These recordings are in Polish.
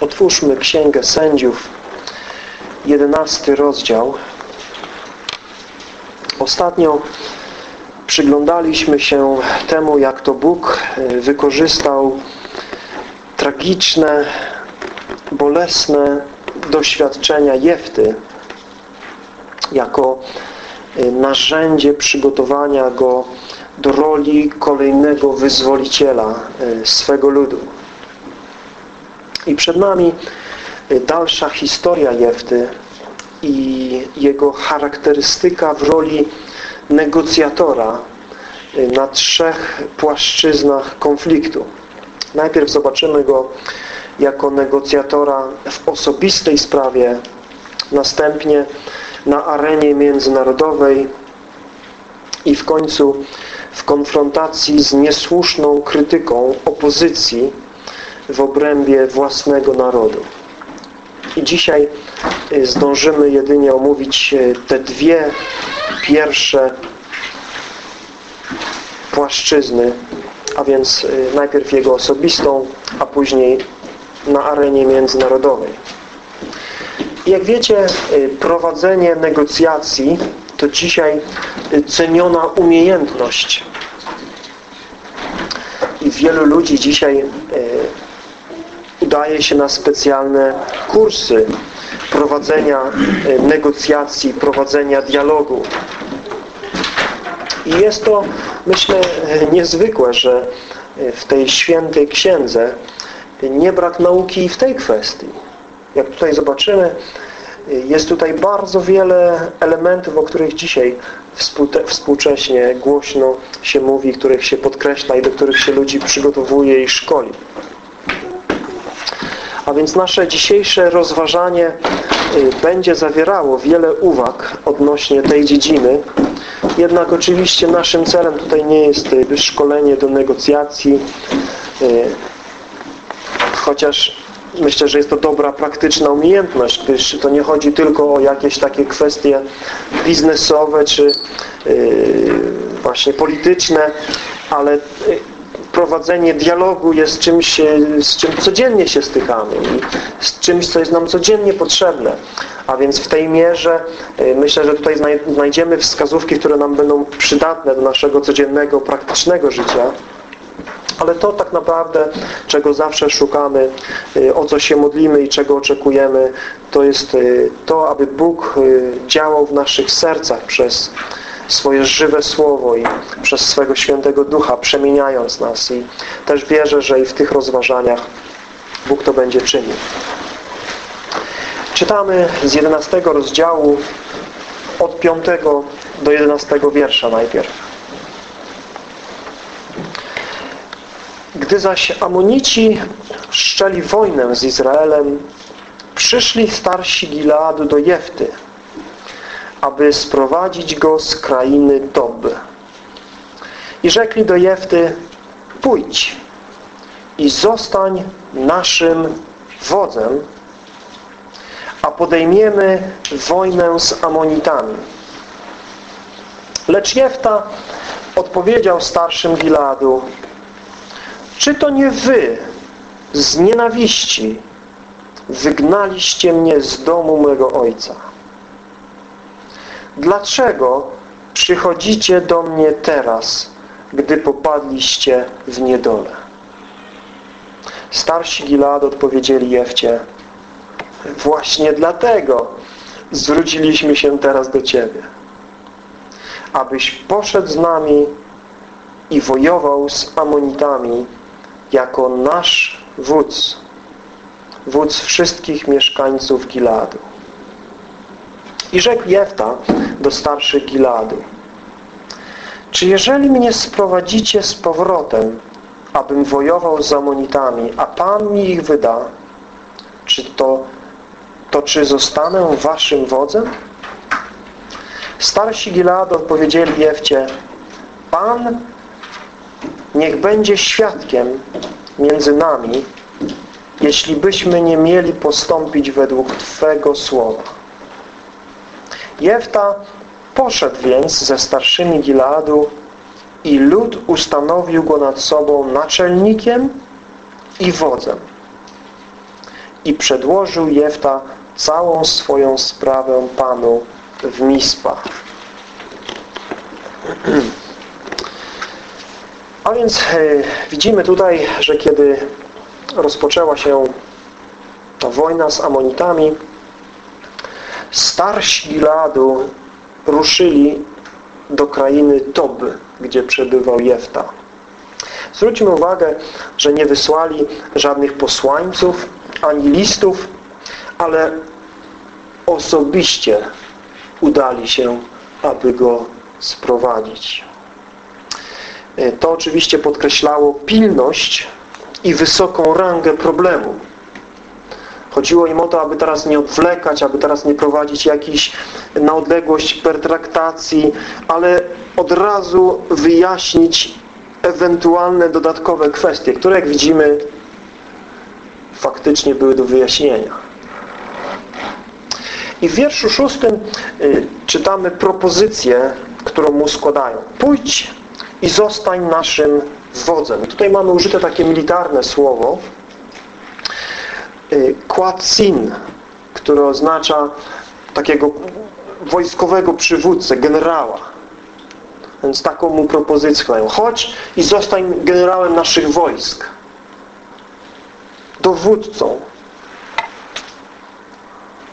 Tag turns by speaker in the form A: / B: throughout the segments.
A: Otwórzmy Księgę Sędziów, jedenasty rozdział. Ostatnio przyglądaliśmy się temu, jak to Bóg e, wykorzystał tragiczne, bolesne doświadczenia Jefty jako e, narzędzie przygotowania go do roli kolejnego wyzwoliciela e, swego ludu. I przed nami dalsza historia Jefty i jego charakterystyka w roli negocjatora na trzech płaszczyznach konfliktu. Najpierw zobaczymy go jako negocjatora w osobistej sprawie, następnie na arenie międzynarodowej i w końcu w konfrontacji z niesłuszną krytyką opozycji w obrębie własnego narodu. I dzisiaj y, zdążymy jedynie omówić y, te dwie pierwsze płaszczyzny, a więc y, najpierw jego osobistą, a później na arenie międzynarodowej. Jak wiecie, prowadzenie negocjacji to dzisiaj ceniona umiejętność. I wielu ludzi dzisiaj udaje się na specjalne kursy prowadzenia e, negocjacji, prowadzenia dialogu. I jest to, myślę, niezwykłe, że e, w tej świętej księdze nie brak nauki w tej kwestii. Jak tutaj zobaczymy, e, jest tutaj bardzo wiele elementów, o których dzisiaj współcześnie głośno się mówi, których się podkreśla i do których się ludzi przygotowuje i szkoli. A więc nasze dzisiejsze rozważanie y, będzie zawierało wiele uwag odnośnie tej dziedziny. Jednak oczywiście naszym celem tutaj nie jest szkolenie do negocjacji, y, chociaż myślę, że jest to dobra, praktyczna umiejętność, gdyż to nie chodzi tylko o jakieś takie kwestie biznesowe czy y, właśnie polityczne, ale prowadzenie dialogu jest czymś, z czym codziennie się stykamy z czymś, co jest nam codziennie potrzebne. A więc w tej mierze y, myślę, że tutaj znajdziemy wskazówki, które nam będą przydatne do naszego codziennego, praktycznego życia. Ale to tak naprawdę, czego zawsze szukamy, y, o co się modlimy i czego oczekujemy, to jest y, to, aby Bóg działał w naszych sercach przez swoje żywe Słowo i przez swego Świętego Ducha przemieniając nas i też wierzę, że i w tych rozważaniach Bóg to będzie czynił. Czytamy z 11 rozdziału od 5 do 11 wiersza najpierw. Gdy zaś Amonici szczeli wojnę z Izraelem, przyszli starsi Gileadu do Jefty, aby sprowadzić go z krainy Tob. I rzekli do Jefty, pójdź i zostań naszym wodzem, a podejmiemy wojnę z Amonitami. Lecz Jefta odpowiedział starszym Giladu, czy to nie wy z nienawiści wygnaliście mnie z domu mego ojca? Dlaczego przychodzicie do mnie teraz, gdy popadliście w niedolę? Starsi Gilad odpowiedzieli Jefcie, właśnie dlatego zwróciliśmy się teraz do Ciebie, abyś poszedł z nami i wojował z Amonitami jako nasz wódz, wódz wszystkich mieszkańców Giladu. I rzekł Jefta do starszych Giladu. Czy jeżeli mnie sprowadzicie z powrotem, abym wojował z Amonitami, a Pan mi ich wyda, czy to, to czy zostanę waszym wodzem? Starsi Giladu odpowiedzieli Jefcie, Pan niech będzie świadkiem między nami, jeśli byśmy nie mieli postąpić według Twego słowa. Jefta poszedł więc ze starszymi Gileadu i lud ustanowił go nad sobą naczelnikiem i wodzem. i przedłożył Jefta całą swoją sprawę Panu w Mispach. A więc e, widzimy tutaj, że kiedy rozpoczęła się ta wojna z Amonitami, starsi Ladu ruszyli do krainy Tob, gdzie przebywał Jefta. Zwróćmy uwagę, że nie wysłali żadnych posłańców ani listów, ale osobiście udali się, aby go sprowadzić. To oczywiście podkreślało pilność i wysoką rangę problemu. Chodziło im o to, aby teraz nie odwlekać, aby teraz nie prowadzić jakichś na odległość pertraktacji, ale od razu wyjaśnić ewentualne dodatkowe kwestie, które jak widzimy faktycznie były do wyjaśnienia. I w wierszu szóstym y, czytamy propozycję, którą mu składają. Pójdź i zostań naszym wodzem. Tutaj mamy użyte takie militarne słowo Kłacin, y, które oznacza takiego wojskowego przywódcę, generała. Więc taką mu propozycję mają. Chodź i zostań generałem naszych wojsk. Dowódcą.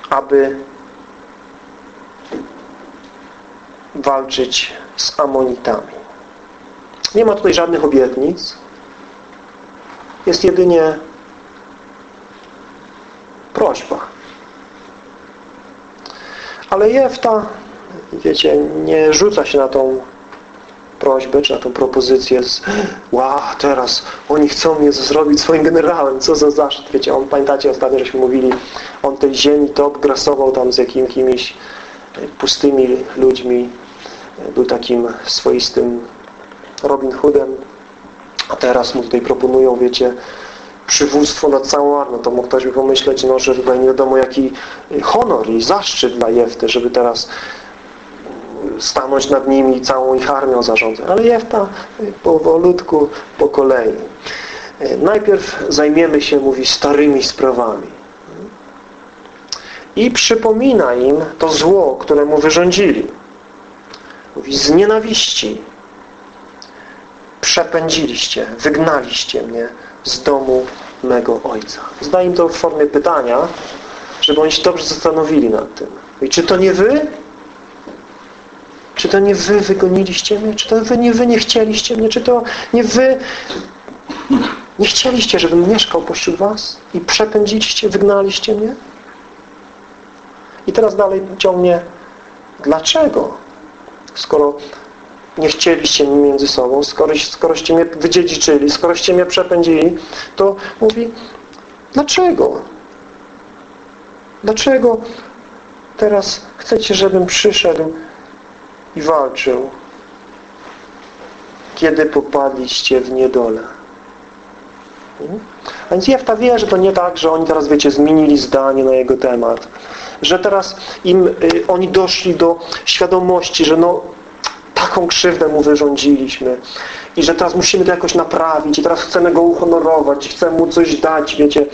A: Aby walczyć z Amonitami. Nie ma tutaj żadnych obietnic. Jest jedynie prośba. Ale Jefta, wiecie, nie rzuca się na tą prośbę, czy na tą propozycję z wow, teraz oni chcą mnie zrobić swoim generałem, co za zaszczyt. Wiecie, on, pamiętacie ostatnio, żeśmy mówili, on tej ziemi top grasował tam z jakimiś pustymi ludźmi, był takim swoistym Robin Hoodem, a teraz mu tutaj proponują, wiecie, przywództwo nad całą armią. To mógł ktoś by pomyśleć, no, że tutaj nie wiadomo jaki honor i zaszczyt dla Jefty, żeby teraz stanąć nad nimi i całą ich armią zarządzać. Ale Jefta powolutku, po kolei. Najpierw zajmiemy się, mówi, starymi sprawami. I przypomina im to zło, które mu wyrządzili. Mówi, z nienawiści przepędziliście, wygnaliście mnie z domu mego Ojca. Zdaję im to w formie pytania, żeby oni się dobrze zastanowili nad tym. I czy to nie wy? Czy to nie wy wygoniliście mnie? Czy to wy nie wy nie chcieliście mnie? Czy to nie wy nie chcieliście, żebym mieszkał pośród was? I przepędziliście, wygnaliście mnie? I teraz dalej ciągnie dlaczego? Skoro nie chcieliście mi między sobą, skoro, skoroście mnie wydziedziczyli, skoroście mnie przepędzili, to mówi, dlaczego? Dlaczego teraz chcecie, żebym przyszedł i walczył, kiedy popadliście w niedole? Hmm? A więc Jefta wie, że to nie tak, że oni teraz, wiecie, zmienili zdanie na jego temat. Że teraz im, y, oni doszli do świadomości, że no taką krzywdę mu wyrządziliśmy i że teraz musimy to jakoś naprawić i teraz chcemy go uhonorować, chcemy mu coś dać, wiecie.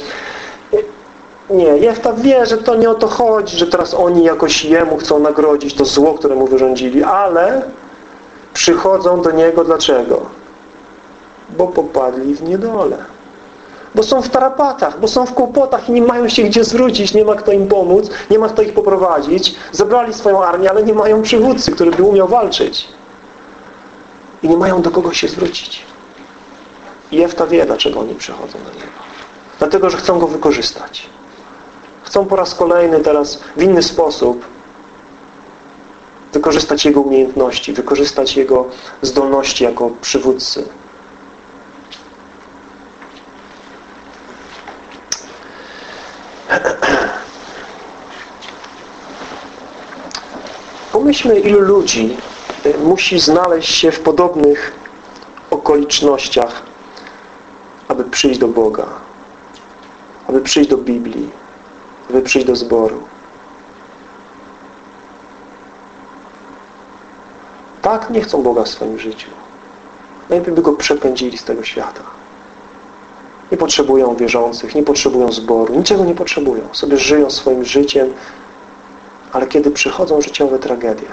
A: Nie, Jefta wie, że to nie o to chodzi, że teraz oni jakoś jemu chcą nagrodzić to zło, które mu wyrządzili, ale przychodzą do niego dlaczego? Bo popadli w niedole. Bo są w tarapatach, bo są w kłopotach i nie mają się gdzie zwrócić, nie ma kto im pomóc, nie ma kto ich poprowadzić. Zebrali swoją armię, ale nie mają przywódcy, który by umiał walczyć i nie mają do kogo się zwrócić. I Jefta wie, dlaczego oni przychodzą do Niego. Dlatego, że chcą Go wykorzystać. Chcą po raz kolejny teraz w inny sposób wykorzystać Jego umiejętności, wykorzystać Jego zdolności jako przywódcy. Pomyślmy, ilu ludzi musi znaleźć się w podobnych okolicznościach, aby przyjść do Boga, aby przyjść do Biblii, aby przyjść do zboru. Tak nie chcą Boga w swoim życiu. Najlepiej by Go przepędzili z tego świata. Nie potrzebują wierzących, nie potrzebują zboru, niczego nie potrzebują. Sobie żyją swoim życiem, ale kiedy przychodzą życiowe tragedie,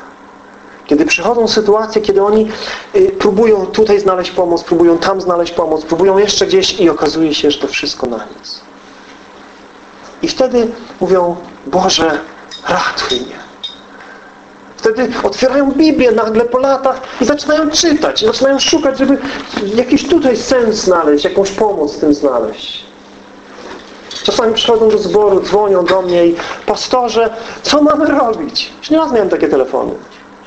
A: kiedy przychodzą sytuacje, kiedy oni y, próbują tutaj znaleźć pomoc, próbują tam znaleźć pomoc, próbują jeszcze gdzieś i okazuje się, że to wszystko na nic. I wtedy mówią, Boże, ratuj mnie. Wtedy otwierają Biblię nagle po latach i zaczynają czytać, zaczynają szukać, żeby jakiś tutaj sens znaleźć, jakąś pomoc w tym znaleźć. Czasami przychodzą do zboru, dzwonią do mnie i pastorze, co mamy robić? Już nie raz miałem takie telefony.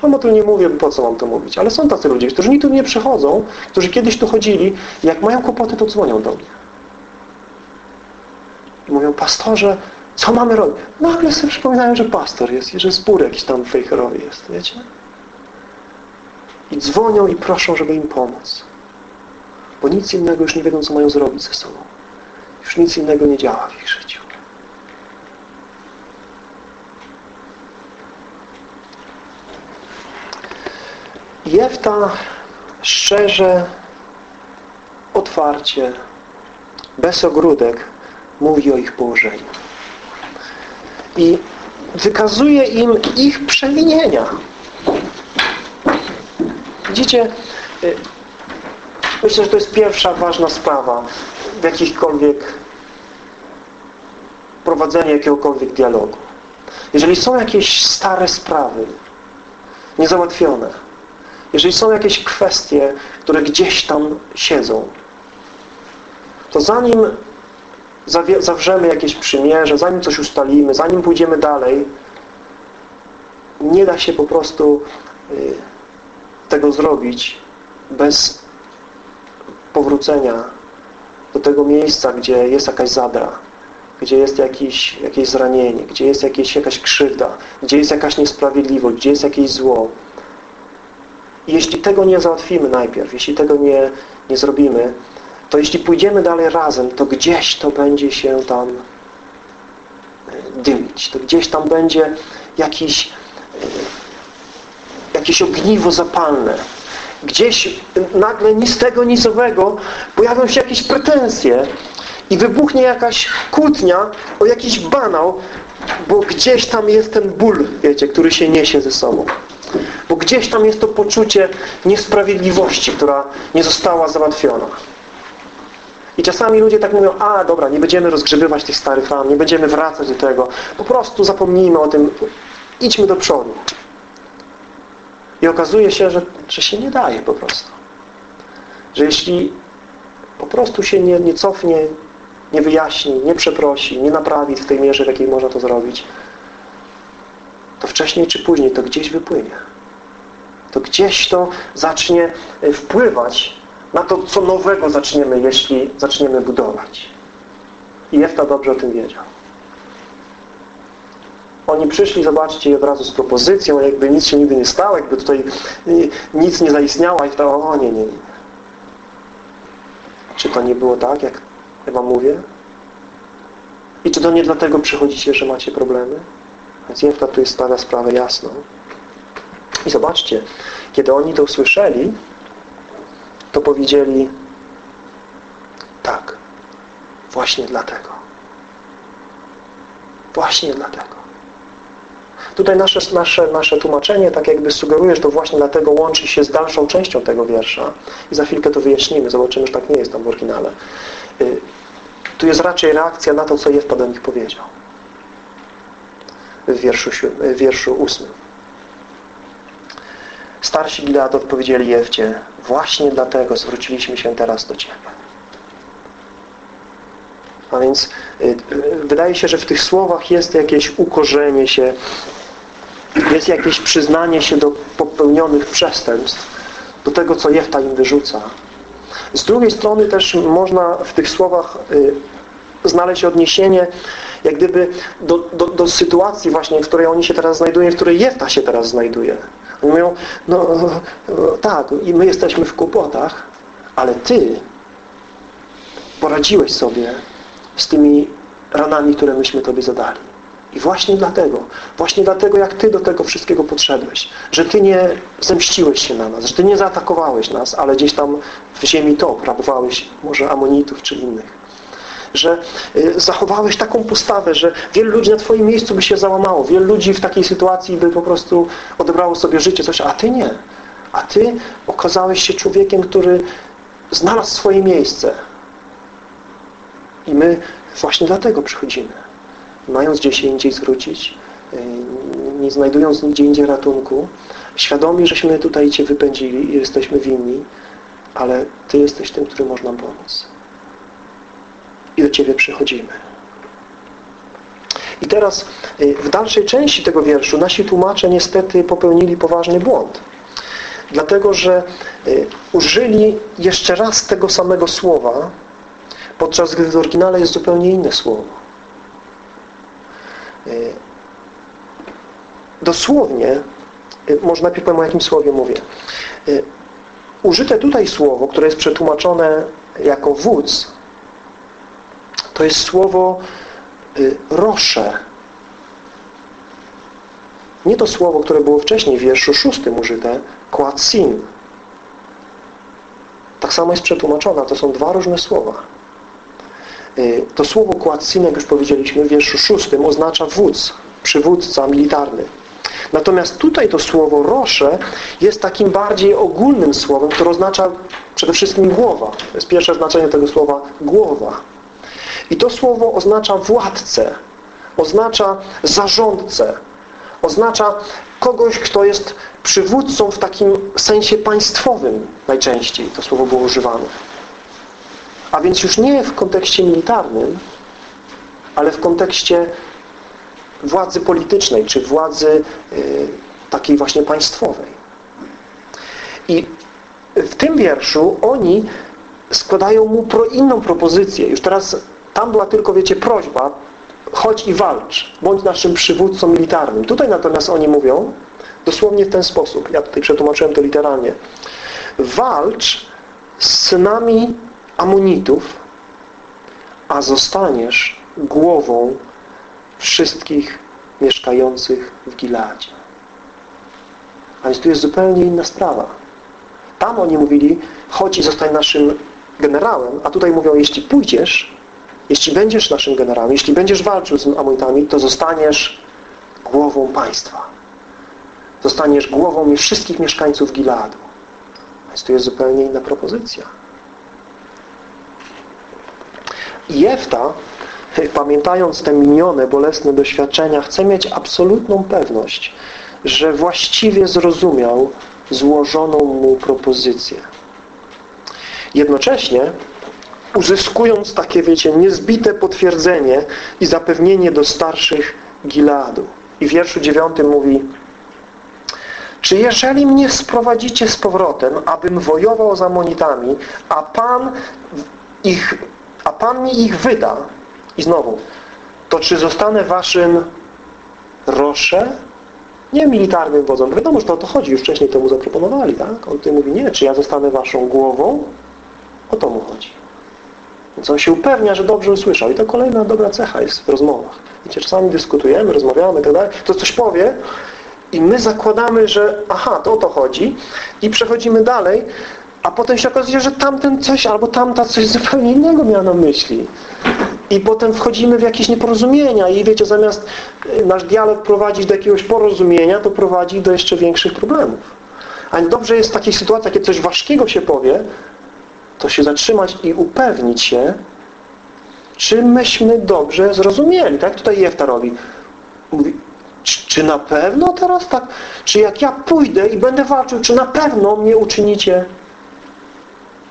A: Mam o tym nie mówię, po co mam to mówić. Ale są tacy ludzie, którzy ni tu nie przychodzą, którzy kiedyś tu chodzili i jak mają kłopoty, to dzwonią do mnie. I mówią, pastorze, co mamy robić? Nagle sobie przypominają, że pastor jest i że zbór jakiś tam fejkerowy jest, wiecie? I dzwonią i proszą, żeby im pomóc. Bo nic innego już nie wiedzą, co mają zrobić ze sobą. Już nic innego nie działa w ich życiu. Jefta szczerze, otwarcie, bez ogródek mówi o ich położeniu. I wykazuje im ich przewinienia. Widzicie, y, myślę, że to jest pierwsza ważna sprawa w jakichkolwiek prowadzeniu jakiegokolwiek dialogu. Jeżeli są jakieś stare sprawy niezałatwione, jeżeli są jakieś kwestie, które gdzieś tam siedzą, to zanim zawrzemy jakieś przymierze, zanim coś ustalimy, zanim pójdziemy dalej, nie da się po prostu y, tego zrobić bez powrócenia do tego miejsca, gdzie jest jakaś zadra, gdzie jest jakieś, jakieś zranienie, gdzie jest jakieś, jakaś krzywda, gdzie jest jakaś niesprawiedliwość, gdzie jest jakieś zło. Jeśli tego nie załatwimy najpierw, jeśli tego nie, nie zrobimy, to jeśli pójdziemy dalej razem, to gdzieś to będzie się tam e, dymić. To gdzieś tam będzie jakiś, e, jakieś ogniwo zapalne. Gdzieś nagle ni z tego, ni pojawią się jakieś pretensje i wybuchnie jakaś kłótnia o jakiś banał, bo gdzieś tam jest ten ból, wiecie, który się niesie ze sobą. Bo gdzieś tam jest to poczucie niesprawiedliwości, która nie została załatwiona. I czasami ludzie tak mówią, a dobra, nie będziemy rozgrzebywać tych starych ran, nie będziemy wracać do tego. Po prostu zapomnijmy o tym, idźmy do przodu. I okazuje się, że, że się nie daje po prostu. Że jeśli po prostu się nie, nie cofnie, nie wyjaśni, nie przeprosi, nie naprawi w tej mierze, w jakiej można to zrobić, to wcześniej czy później to gdzieś wypłynie. To gdzieś to zacznie e, wpływać na to, co nowego zaczniemy, jeśli zaczniemy budować. I Jefta dobrze o tym wiedział. Oni przyszli, zobaczcie, od razu z propozycją, jakby nic się nigdy nie stało, jakby tutaj nic nie zaistniało, i to, o nie, nie, nie. Czy to nie było tak, jak ja Wam mówię? I czy to nie dlatego przychodzicie, że macie problemy? Więc Jefta tu jest stawia sprawę jasną. I zobaczcie, kiedy oni to usłyszeli, to powiedzieli tak, właśnie dlatego. Właśnie dlatego. Tutaj nasze, nasze, nasze tłumaczenie tak jakby sugeruje, że to właśnie dlatego łączy się z dalszą częścią tego wiersza. I za chwilkę to wyjaśnimy, zobaczymy, że tak nie jest tam w oryginale. Y, tu jest raczej reakcja na to, co Jefta do nich powiedział. W wierszu, w wierszu ósmym. Starsi Gilead odpowiedzieli Jefcie, właśnie dlatego zwróciliśmy się teraz do Ciebie. A więc y, wydaje się, że w tych słowach jest jakieś ukorzenie się, jest jakieś przyznanie się do popełnionych przestępstw, do tego, co Jefta im wyrzuca. Z drugiej strony też można w tych słowach y, znaleźć odniesienie jak gdyby do, do, do sytuacji właśnie, w której oni się teraz znajdują, w której Jefta się teraz znajduje. Oni mówią, no tak, i my jesteśmy w kłopotach, ale Ty poradziłeś sobie z tymi ranami, które myśmy Tobie zadali. I właśnie dlatego, właśnie dlatego, jak Ty do tego wszystkiego podszedłeś, że Ty nie zemściłeś się na nas, że Ty nie zaatakowałeś nas, ale gdzieś tam w ziemi to rabowałeś może Amonitów czy innych. że y, zachowałeś taką postawę, że wielu ludzi na Twoim miejscu by się załamało. Wielu ludzi w takiej sytuacji by po prostu odebrało sobie życie, coś, a Ty nie. A Ty okazałeś się człowiekiem, który znalazł swoje miejsce. I my właśnie dlatego przychodzimy. Mając gdzie się indziej zwrócić, y, nie znajdując nigdzie indziej ratunku, świadomi, żeśmy tutaj Cię wypędzili i jesteśmy winni, ale Ty jesteś tym, który może nam pomóc. I do Ciebie przychodzimy. I teraz y, w dalszej części tego wierszu nasi tłumacze niestety popełnili poważny błąd. Dlatego, że y, użyli jeszcze raz tego samego słowa, podczas gdy w oryginale jest zupełnie inne słowo. Y, dosłownie, może najpierw powiem o jakim słowie mówię. Użyte tutaj słowo, które jest przetłumaczone jako wódz, to jest słowo rosze. Nie to słowo, które było wcześniej w wierszu szóstym użyte, kłacin. Tak samo jest przetłumaczona. To są dwa różne słowa. To słowo kłacin, jak już powiedzieliśmy w wierszu szóstym, oznacza wódz, przywódca militarny. Natomiast tutaj to słowo rosze jest takim bardziej ogólnym słowem, które oznacza przede wszystkim głowa. To jest pierwsze znaczenie tego słowa głowa. I to słowo oznacza władcę, oznacza zarządcę, oznacza kogoś, kto jest przywódcą w takim sensie państwowym najczęściej to słowo było używane. A więc już nie w kontekście militarnym, ale w kontekście władzy politycznej, czy władzy y, takiej właśnie państwowej. I w tym wierszu oni składają mu inną propozycję. Już teraz tam była tylko, wiecie, prośba, chodź i walcz, bądź naszym przywódcą militarnym. Tutaj natomiast oni mówią dosłownie w ten sposób. Ja tutaj przetłumaczyłem to literalnie. Walcz z synami Amonitów, a zostaniesz głową wszystkich mieszkających w Giladzie. A więc tu jest zupełnie inna sprawa. Tam oni mówili, chodź i zostań naszym generałem, a tutaj mówią, jeśli pójdziesz, jeśli będziesz naszym generałem, jeśli będziesz walczył z Amonitami, to zostaniesz głową państwa. Zostaniesz głową wszystkich mieszkańców Giladu. Więc tu jest zupełnie inna propozycja. Jefta, pamiętając te minione, bolesne doświadczenia, chce mieć absolutną pewność, że właściwie zrozumiał złożoną mu propozycję. Jednocześnie uzyskując takie, wiecie, niezbite potwierdzenie i zapewnienie do starszych Gileadu. I w wierszu dziewiątym mówi czy jeżeli mnie sprowadzicie z powrotem, abym wojował z Amonitami, a Pan ich, a Pan mi ich wyda, i znowu, to czy zostanę waszym rosze? Nie militarnym wodzem. Wiadomo, że to o to chodzi. Już wcześniej to mu zaproponowali, tak? On tutaj mówi, nie, czy ja zostanę waszą głową? O to mu chodzi. Więc on się upewnia, że dobrze usłyszał. I to kolejna dobra cecha jest w rozmowach. Wiecie, czasami dyskutujemy, rozmawiamy i tak. To coś powie i my zakładamy, że aha, to o to chodzi i przechodzimy dalej, a potem się okazuje, że tamten coś albo tamta coś zupełnie innego miała na myśli. I potem wchodzimy w jakieś nieporozumienia i wiecie, zamiast y, nasz dialog prowadzić do jakiegoś porozumienia, to prowadzi do jeszcze większych problemów. A dobrze jest w takiej sytuacji, kiedy coś ważkiego się powie, to się zatrzymać i upewnić się, czy myśmy dobrze zrozumieli. Tak tutaj Jefta robi. Mówi, czy, czy na pewno teraz tak? Czy jak ja pójdę i będę walczył, czy na pewno mnie uczynicie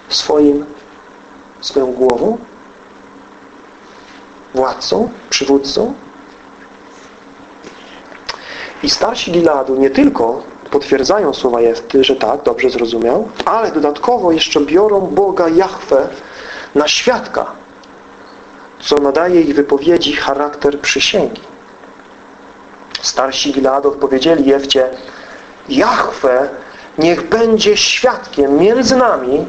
A: swoim, swoją głową? Władcą? Przywódcą? I starsi Giladu nie tylko potwierdzają słowa Jefty, że tak, dobrze zrozumiał, ale dodatkowo jeszcze biorą Boga Jahwe na świadka, co nadaje ich wypowiedzi charakter przysięgi. Starsi Gilead odpowiedzieli Jefcie Jahwe niech będzie świadkiem między nami,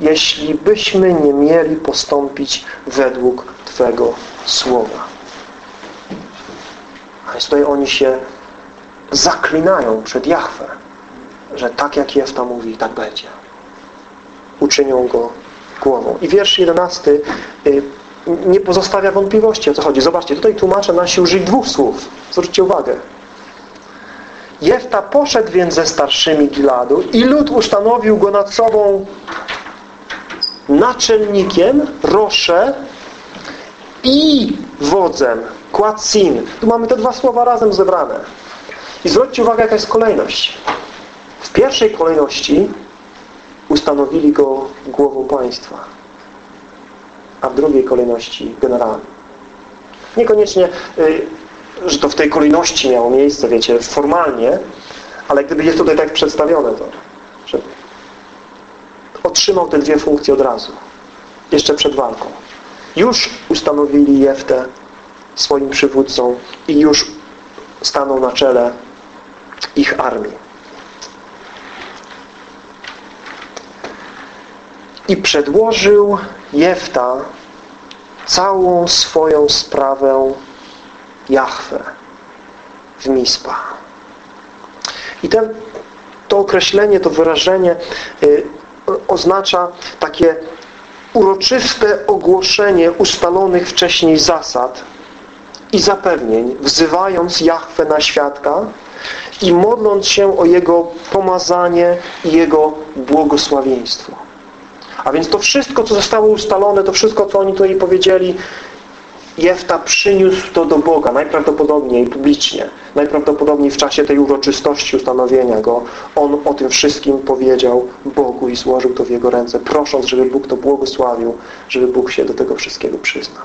A: jeśli byśmy nie mieli postąpić według Twego słowa. A więc tutaj oni się zaklinają przed Jahwe, że tak jak Jefta mówi, tak będzie. Uczynią go głową. I wiersz 11 y, nie pozostawia wątpliwości, o co chodzi. Zobaczcie, tutaj tłumacze nasi użyli dwóch słów. Zwróćcie uwagę. Jefta poszedł więc ze starszymi Giladu i lud ustanowił go nad sobą naczelnikiem, Rosze i wodzem, Kłacin. Tu mamy te dwa słowa razem zebrane. I zwróćcie uwagę, jaka jest kolejność. W pierwszej kolejności ustanowili go głową państwa, a w drugiej kolejności generałem. Niekoniecznie, y, że to w tej kolejności miało miejsce, wiecie, formalnie, ale gdyby jest tutaj tak przedstawione to, otrzymał te dwie funkcje od razu, jeszcze przed walką. Już ustanowili Jeftę swoim przywódcą i już stanął na czele ich armii. I przedłożył Jefta całą swoją sprawę Jahwe w Mispa. I ten, to określenie, to wyrażenie y, oznacza takie uroczyste ogłoszenie ustalonych wcześniej zasad i zapewnień, wzywając Jahwe na świadka i modląc się o Jego pomazanie i Jego błogosławieństwo. A więc to wszystko, co zostało ustalone, to wszystko, co oni tutaj powiedzieli, Jefta przyniósł to do Boga, najprawdopodobniej publicznie, najprawdopodobniej w czasie tej uroczystości ustanowienia Go. On o tym wszystkim powiedział Bogu i złożył to w Jego ręce, prosząc, żeby Bóg to błogosławił, żeby Bóg się do tego wszystkiego przyznał.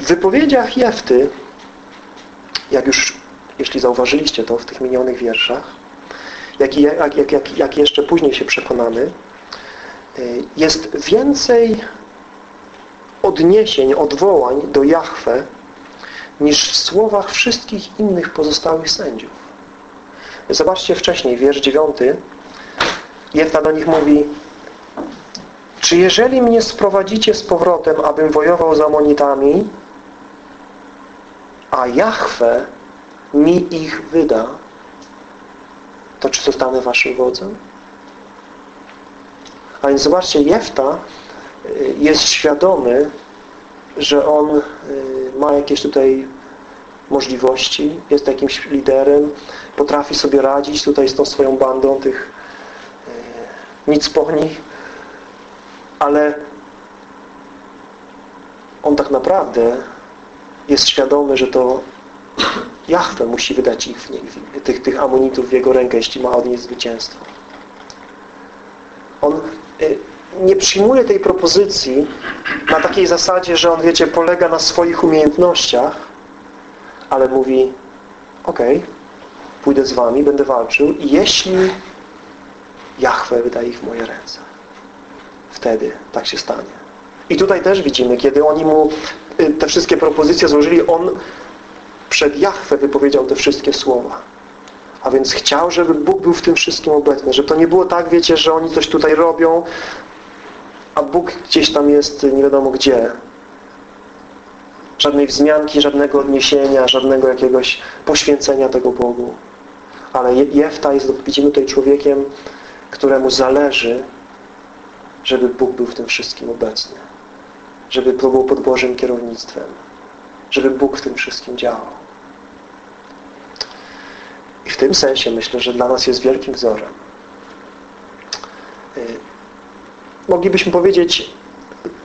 A: W wypowiedziach Jefty, jak już, jeśli zauważyliście to w tych minionych wierszach, jak, jak, jak, jak, jeszcze później się przekonamy, jest więcej odniesień, odwołań do Jahwe niż w słowach wszystkich innych pozostałych sędziów. Zobaczcie wcześniej, wiersz dziewiąty. Jefta do nich mówi czy jeżeli mnie sprowadzicie z powrotem, abym wojował z Amonitami, a Jahwe mi ich wyda, to czy zostanę waszym wodzem? A więc zobaczcie, Jefta y, jest świadomy, że on y, ma jakieś tutaj możliwości, jest jakimś liderem, potrafi sobie radzić tutaj z tą swoją bandą tych y, nic poni, ale on tak naprawdę jest świadomy, że to Jahwe musi wydać ich, tych, tych amonitów w jego rękę, jeśli ma odnieść zwycięstwo. On nie przyjmuje tej propozycji na takiej zasadzie, że on, wiecie, polega na swoich umiejętnościach, ale mówi ok, pójdę z wami, będę walczył i jeśli Jahwe wyda ich w moje ręce, wtedy tak się stanie. I tutaj też widzimy, kiedy oni mu y, te wszystkie propozycje złożyli, on przed Jahwe wypowiedział te wszystkie słowa. A więc chciał, żeby Bóg był w tym wszystkim obecny. Żeby to nie było tak, wiecie, że oni coś tutaj robią, a Bóg gdzieś tam jest nie wiadomo gdzie. Żadnej wzmianki, żadnego odniesienia, żadnego jakiegoś poświęcenia tego Bogu. Ale Jefta jest, widzimy tutaj człowiekiem, któremu zależy, żeby Bóg był w tym wszystkim obecny. Żeby to było pod Bożym kierownictwem. Żeby Bóg w tym wszystkim działał. I w tym sensie myślę, że dla nas jest wielkim wzorem. Y, moglibyśmy powiedzieć,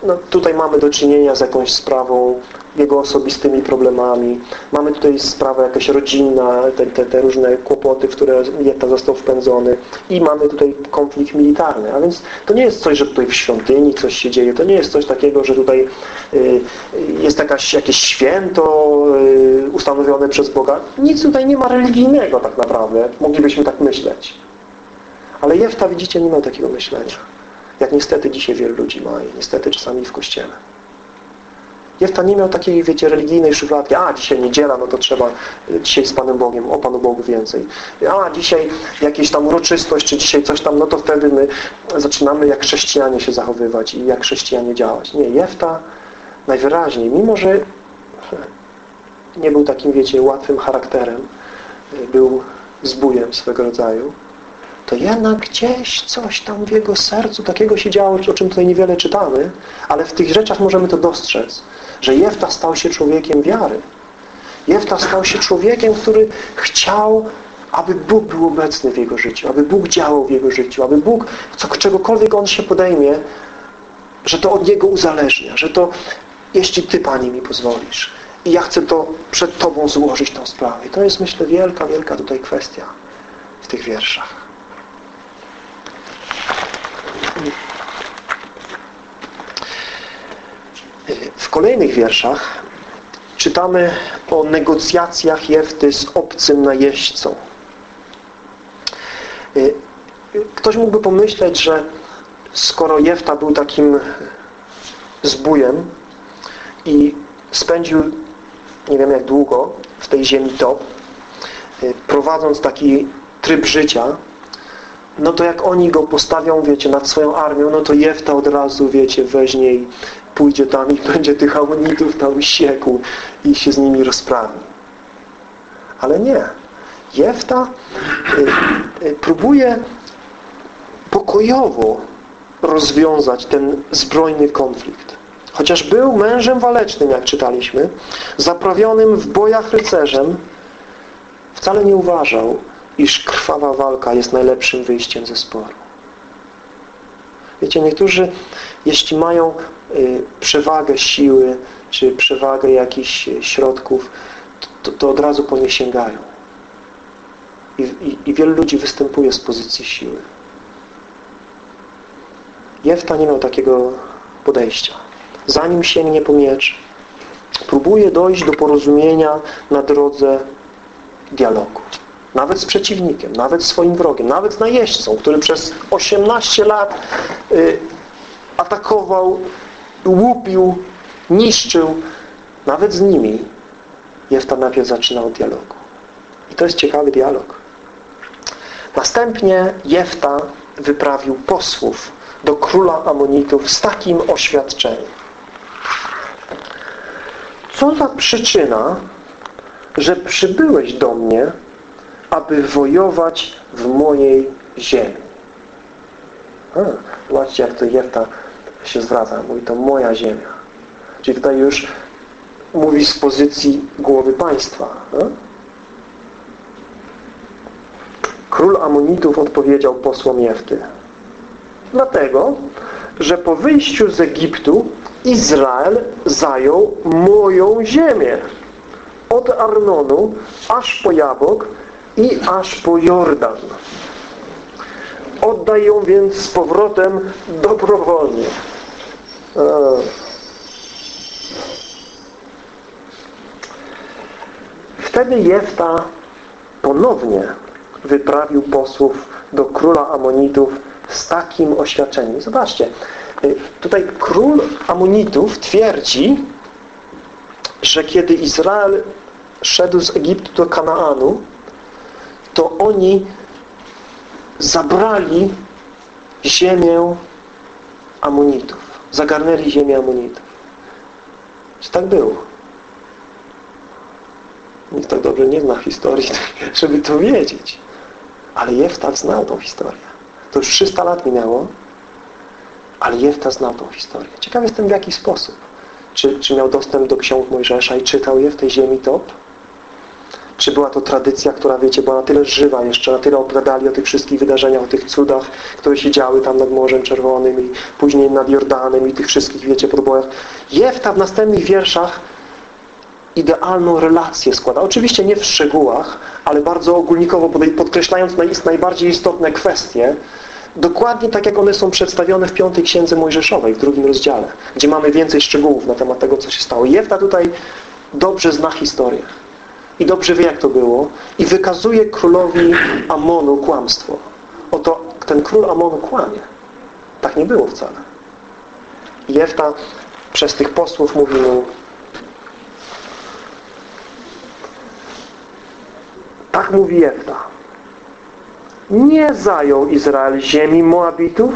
A: no tutaj mamy do czynienia z jakąś sprawą, jego osobistymi problemami. Mamy tutaj sprawę jakaś rodzinna, te, te, te różne kłopoty, w które Jeta został wpędzony i mamy tutaj konflikt militarny. A więc to nie jest coś, że tutaj w świątyni coś się dzieje. To nie jest coś takiego, że tutaj y, jest jakaś, jakieś święto y, ustanowione przez Boga. Nic tutaj nie ma religijnego tak naprawdę. Moglibyśmy tak myśleć. Ale Jefta, widzicie, nie ma takiego myślenia. Jak niestety dzisiaj wielu ludzi ma i niestety czasami w Kościele. Jefta nie miał takiej, wiecie, religijnej szufladki. A, dzisiaj niedziela, no to trzeba e, dzisiaj z Panem Bogiem, o Panu Bogu więcej. A, dzisiaj jakieś tam uroczystość, czy dzisiaj coś tam, no to wtedy my zaczynamy jak chrześcijanie się zachowywać i jak chrześcijanie działać. Nie, Jefta najwyraźniej, mimo że nie był takim, wiecie, łatwym charakterem, e, był zbójem swego rodzaju, to jednak gdzieś coś tam w jego sercu takiego się działo, o czym tutaj niewiele czytamy, ale w tych rzeczach możemy to dostrzec, że Jefta stał się człowiekiem wiary. Jefta stał się człowiekiem, który chciał, aby Bóg był obecny w jego życiu, aby Bóg działał w jego życiu, aby Bóg, co, czegokolwiek on się podejmie, że to od Niego uzależnia, że to jeśli Ty, Pani, mi pozwolisz i ja chcę to przed Tobą złożyć tą sprawę. I to jest, myślę, wielka, wielka tutaj kwestia w tych wierszach. W kolejnych wierszach czytamy o negocjacjach Jefty z obcym najeźdźcą. Ktoś mógłby pomyśleć, że skoro Jefta był takim zbójem i spędził nie wiem jak długo w tej ziemi top, prowadząc taki tryb życia, no to jak oni go postawią, wiecie, nad swoją armią, no to Jefta od razu, wiecie, weźmie i pójdzie tam i będzie tych amonitów tam siekł i się z nimi rozprawi. Ale nie. Jefta y, y, próbuje pokojowo rozwiązać ten zbrojny konflikt. Chociaż był mężem walecznym, jak czytaliśmy, zaprawionym w bojach rycerzem, wcale nie uważał, iż krwawa walka jest najlepszym wyjściem ze sporu. Wiecie, niektórzy, jeśli mają y, przewagę siły, czy przewagę jakichś środków, to, to od razu po nie sięgają. I, i, I wielu ludzi występuje z pozycji siły. Jefta nie miał takiego podejścia. Zanim sięgnie po miecz, próbuje dojść do porozumienia na drodze dialogu. Nawet z przeciwnikiem, nawet swoim wrogiem, nawet z najeźdźcą, który przez 18 lat y, atakował, łupił, niszczył. Nawet z nimi Jefta najpierw zaczyna od dialogu. I to jest ciekawy dialog. Następnie Jefta wyprawił posłów do króla Amonitów z takim oświadczeniem. Co za przyczyna, że przybyłeś do mnie, aby wojować w mojej ziemi? A, zobaczcie, jak to Jefta się zwraca. Mówi, to moja ziemia. Czyli tutaj już mówi z pozycji głowy państwa. A? Król Amonitów odpowiedział posłom Jefty. Dlatego, że po wyjściu z Egiptu Izrael zajął moją ziemię. Od Arnonu aż po Jabok i aż po Jordan. Oddaj ją więc z powrotem dobrowolnie. Wtedy Jefta ponownie wyprawił posłów do króla Amonitów z takim oświadczeniem. Zobaczcie, y, tutaj król Amonitów twierdzi, że kiedy Izrael szedł z Egiptu do Kanaanu, to oni zabrali ziemię Amonitów. Zagarnęli ziemię Amonitów. Czy tak było? Nikt tak dobrze nie zna historii, żeby to wiedzieć. Ale Jefta znał tą historię. To już 300 lat minęło, ale Jefta znał tą historię. Ciekaw jestem w jaki sposób. Czy, czy miał dostęp do ksiąg Mojżesza i czytał je w tej ziemi top? Czy była to tradycja, która, wiecie, była na tyle żywa jeszcze, na tyle opowiadali o tych wszystkich wydarzeniach, o tych cudach, które się działy tam nad Morzem Czerwonym i później nad Jordanem i tych wszystkich, wiecie, podbojach. Jefta w następnych wierszach idealną relację składa. Oczywiście nie w szczegółach, ale bardzo ogólnikowo podkreślając najbardziej istotne kwestie, dokładnie tak jak one są przedstawione w piątej księdze Mojżeszowej, w drugim rozdziale, gdzie mamy więcej szczegółów na temat tego, co się stało. Jefta tutaj dobrze zna historię i dobrze wie, jak to było i wykazuje królowi Amonu kłamstwo. Oto ten król Amonu kłamie. Tak nie było wcale. Jefta przez tych posłów mówi mu Tak mówi Jefta. Nie zajął Izrael ziemi Moabitów,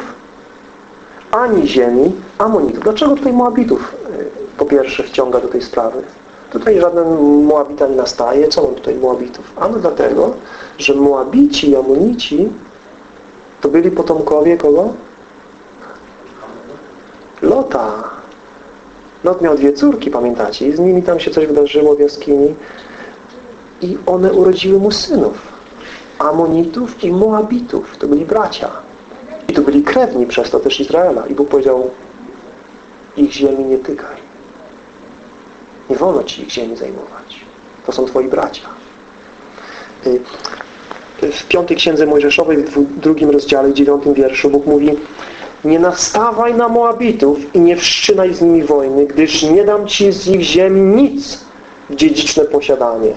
A: ani ziemi Amonitów. Dlaczego tutaj Moabitów y, po pierwsze wciąga do tej sprawy? Tutaj żaden Moabita nie nastaje. Co on tutaj Moabitów? Ano dlatego, że Moabici i Amonici To byli potomkowie kogo? Lota. Lot miał dwie córki, pamiętacie? I z nimi tam się coś wydarzyło w jaskini. I one urodziły mu synów. Amonitów i Moabitów. To byli bracia. I to byli krewni przez to też Izraela. I Bóg powiedział, ich ziemi nie tykaj. Nie wolno Ci ich ziemi zajmować. To są Twoi bracia. Y, w piątej księdze Mojżeszowej, w drugim rozdziale, dziewiątym wierszu, Bóg mówi nie nastawaj na Moabitów i nie wszczynaj z nimi wojny, gdyż nie dam Ci z ich ziemi nic w dziedziczne posiadanie.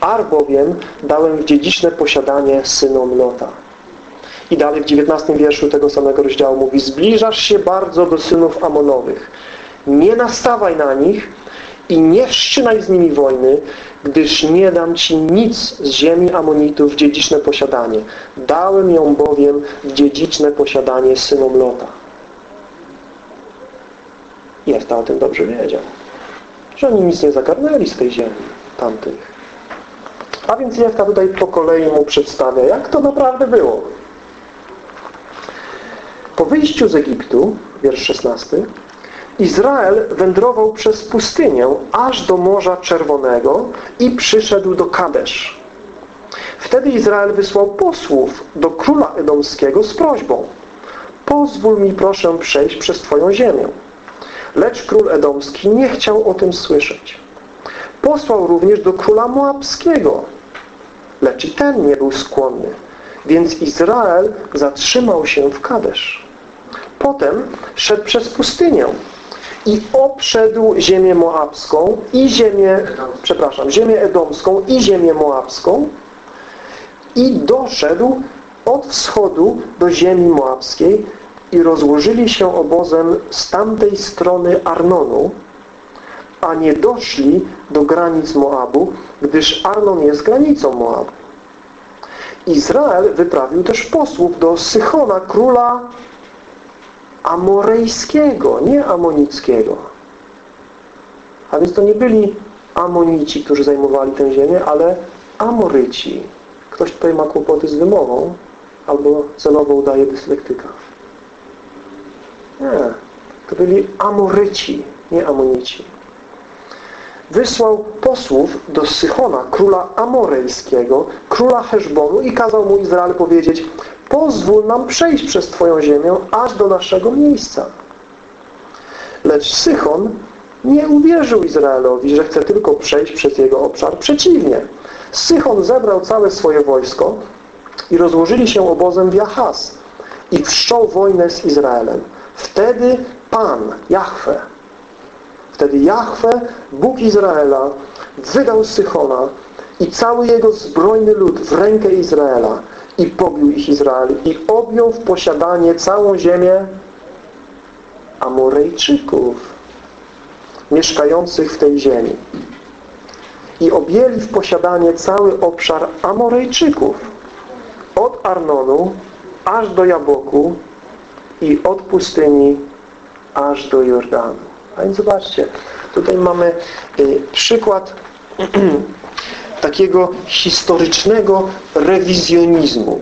A: Ar bowiem dałem w dziedziczne posiadanie synom Lota. I dalej w dziewiętnastym wierszu tego samego rozdziału mówi Zbliżasz się bardzo do synów Amonowych. Nie nastawaj na nich i nie wszczynaj z nimi wojny, gdyż nie dam Ci nic z ziemi Amonitów w dziedziczne posiadanie. Dałem ją bowiem w dziedziczne posiadanie synom Lota. Jefta o tym dobrze wiedział, że oni nic nie zagarnęli z tej ziemi tamtych. A więc Jefta tutaj po kolei mu przedstawia, jak to naprawdę było. Po wyjściu z Egiptu, wiersz 16, Izrael wędrował przez pustynię aż do Morza Czerwonego i przyszedł do Kadesz. Wtedy Izrael wysłał posłów do króla Edomskiego z prośbą pozwól mi proszę przejść przez Twoją ziemię. Lecz król Edomski nie chciał o tym słyszeć. Posłał również do króla Moabskiego, lecz i ten nie był skłonny. Więc Izrael zatrzymał się w Kadesz. Potem szedł przez pustynię i obszedł ziemię moabską i ziemię, przepraszam, ziemię edomską i ziemię moabską i doszedł od wschodu do ziemi moabskiej i rozłożyli się obozem z tamtej strony Arnonu, a nie doszli do granic Moabu, gdyż Arnon jest granicą Moabu. Izrael wyprawił też posłów do Sychona, króla amorejskiego, nie amonickiego. A więc to nie byli amonici, którzy zajmowali tę ziemię, ale amoryci. Ktoś tutaj ma kłopoty z wymową albo celowo udaje dyslektyka. Nie, to byli amoryci, nie amonici. Wysłał posłów do Sychona, króla amorejskiego, króla Heszbonu i kazał mu Izrael powiedzieć pozwól nam przejść przez Twoją ziemię aż do naszego miejsca. Lecz Sychon nie uwierzył Izraelowi, że chce tylko przejść przez jego obszar. Przeciwnie, Sychon zebrał całe swoje wojsko i rozłożyli się obozem w Jahaz i wszczął wojnę z Izraelem. Wtedy Pan, Jahwe, wtedy Jahwe, Bóg Izraela, wydał Sychona i cały jego zbrojny lud w rękę Izraela i pobił ich Izrael i objął w posiadanie całą ziemię Amorejczyków mieszkających w tej ziemi i objęli w posiadanie cały obszar Amorejczyków od Arnonu aż do Jaboku i od pustyni aż do Jordanu. A więc zobaczcie, tutaj mamy y, przykład takiego historycznego rewizjonizmu.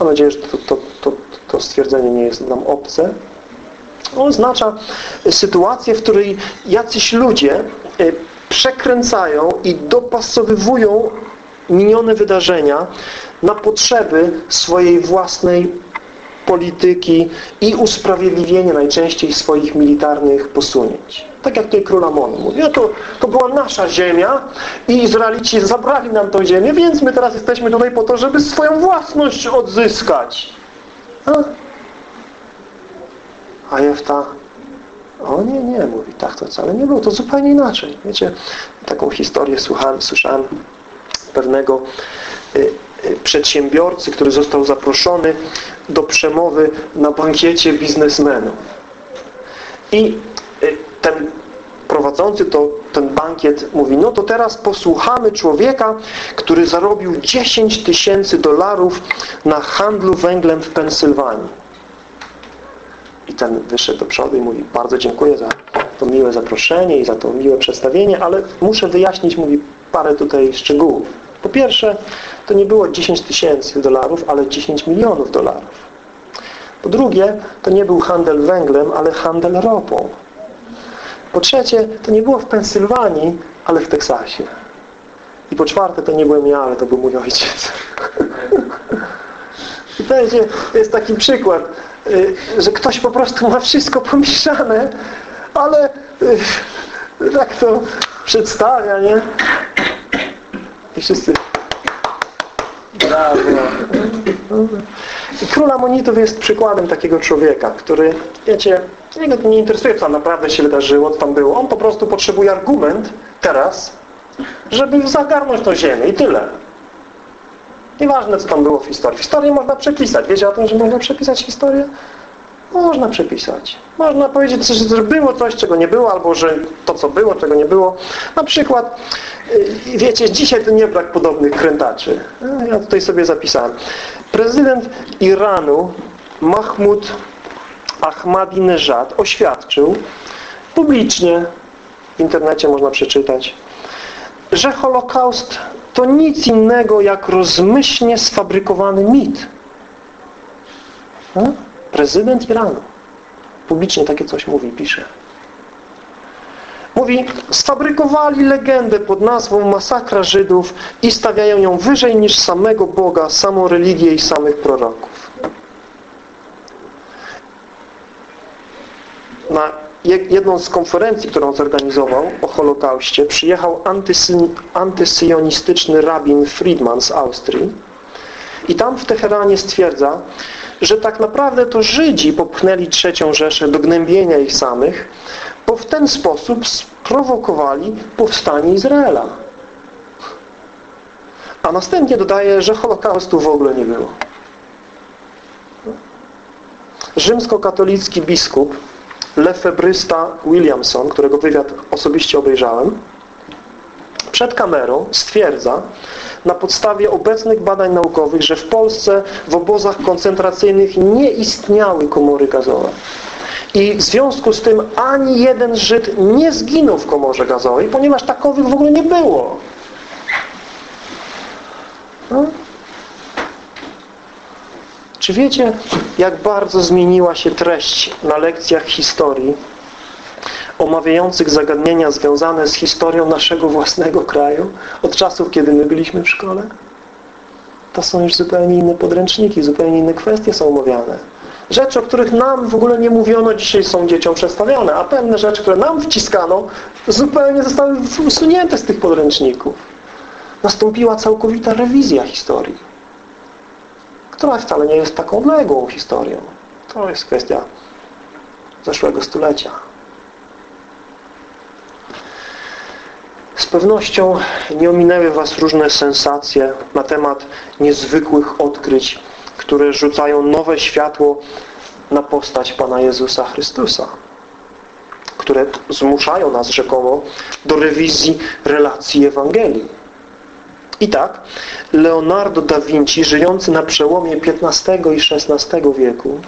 A: Mam nadzieję, że to, to, to, to stwierdzenie nie jest nam obce. Oznacza sytuację, w której jacyś ludzie e, przekręcają i dopasowywują minione wydarzenia na potrzeby swojej własnej polityki i usprawiedliwienie najczęściej swoich militarnych posunięć. Tak jak tutaj król Amon mówi, no to, to była nasza ziemia i Izraelici zabrali nam tą ziemię, więc my teraz jesteśmy tutaj po to, żeby swoją własność odzyskać. A, A Jefta o nie, nie, mówi, tak to wcale nie było, to zupełnie inaczej. Wiecie, taką historię słuchałem, słyszałem pewnego y, przedsiębiorcy, który został zaproszony do przemowy na bankiecie biznesmenów. I y, ten prowadzący to, ten bankiet mówi, no to teraz posłuchamy człowieka, który zarobił 10 tysięcy dolarów na handlu węglem w Pensylwanii. I ten wyszedł do przodu i mówi, bardzo dziękuję za to miłe zaproszenie i za to miłe przedstawienie, ale muszę wyjaśnić, mówi, parę tutaj szczegółów. Po pierwsze, to nie było 10 tysięcy dolarów, ale 10 milionów dolarów. Po drugie, to nie był handel węglem, ale handel ropą. Po trzecie, to nie było w Pensylwanii, ale w Teksasie. I po czwarte, to nie byłem ja, ale to był mój ojciec. I to jest taki przykład, y, że ktoś po prostu ma wszystko pomieszane, ale y, tak to przedstawia, nie? I wszyscy brawo. I król Amonitów jest przykładem takiego człowieka, który, wiecie, niego nie interesuje, co naprawdę się wydarzyło, co tam było. On po prostu potrzebuje argument teraz, żeby zagarnąć tą ziemię i tyle. Nieważne, co tam było w historii. W historii można przepisać. Wiecie o tym, że można przepisać historię? Można przepisać. Można powiedzieć, że było coś, czego nie było, albo że to, co było, czego nie było. Na przykład, y, wiecie, dzisiaj to nie brak podobnych krętaczy. Ja tutaj sobie zapisałem. Prezydent Iranu Mahmud Ahmadinejad oświadczył publicznie, w internecie można przeczytać, że Holokaust to nic innego jak rozmyślnie sfabrykowany mit. Prezydent Iranu publicznie takie coś mówi, pisze. Mówi, sfabrykowali legendę pod nazwą masakra Żydów i stawiają ją wyżej niż samego Boga, samą religię i samych proroków. Na jedną z konferencji, którą zorganizował o Holokauście, przyjechał antysy, antysyjonistyczny rabin Friedman z Austrii i tam w Teheranie stwierdza, że tak naprawdę to Żydzi popchnęli trzecią Rzeszę do gnębienia ich samych, bo w ten sposób sprowokowali powstanie Izraela. A następnie dodaje, że Holokaustu w ogóle nie było. Rzymskokatolicki biskup Lefebrysta Williamson, którego wywiad osobiście obejrzałem, przed kamerą stwierdza na podstawie obecnych badań naukowych, że w Polsce w obozach koncentracyjnych nie istniały komory gazowe. I w związku z tym ani jeden Żyd nie zginął w komorze gazowej, ponieważ takowych w ogóle nie było. No. Czy wiecie, jak bardzo zmieniła się treść na lekcjach historii omawiających zagadnienia związane z historią naszego własnego kraju od czasów, kiedy my byliśmy w szkole? To są już zupełnie inne podręczniki, zupełnie inne kwestie są omawiane. Rzeczy, o których nam w ogóle nie mówiono, dzisiaj są dzieciom przedstawione, a pewne rzeczy, które nam wciskano, zupełnie zostały usunięte z tych podręczników. Nastąpiła całkowita rewizja historii, która wcale nie jest taką odległą historią. To jest kwestia zeszłego stulecia. Z pewnością nie ominęły Was różne sensacje na temat niezwykłych odkryć, które rzucają nowe światło na postać Pana Jezusa Chrystusa, które zmuszają nas rzekomo do rewizji relacji Ewangelii. I tak, Leonardo da Vinci, żyjący na przełomie XV i XVI wieku,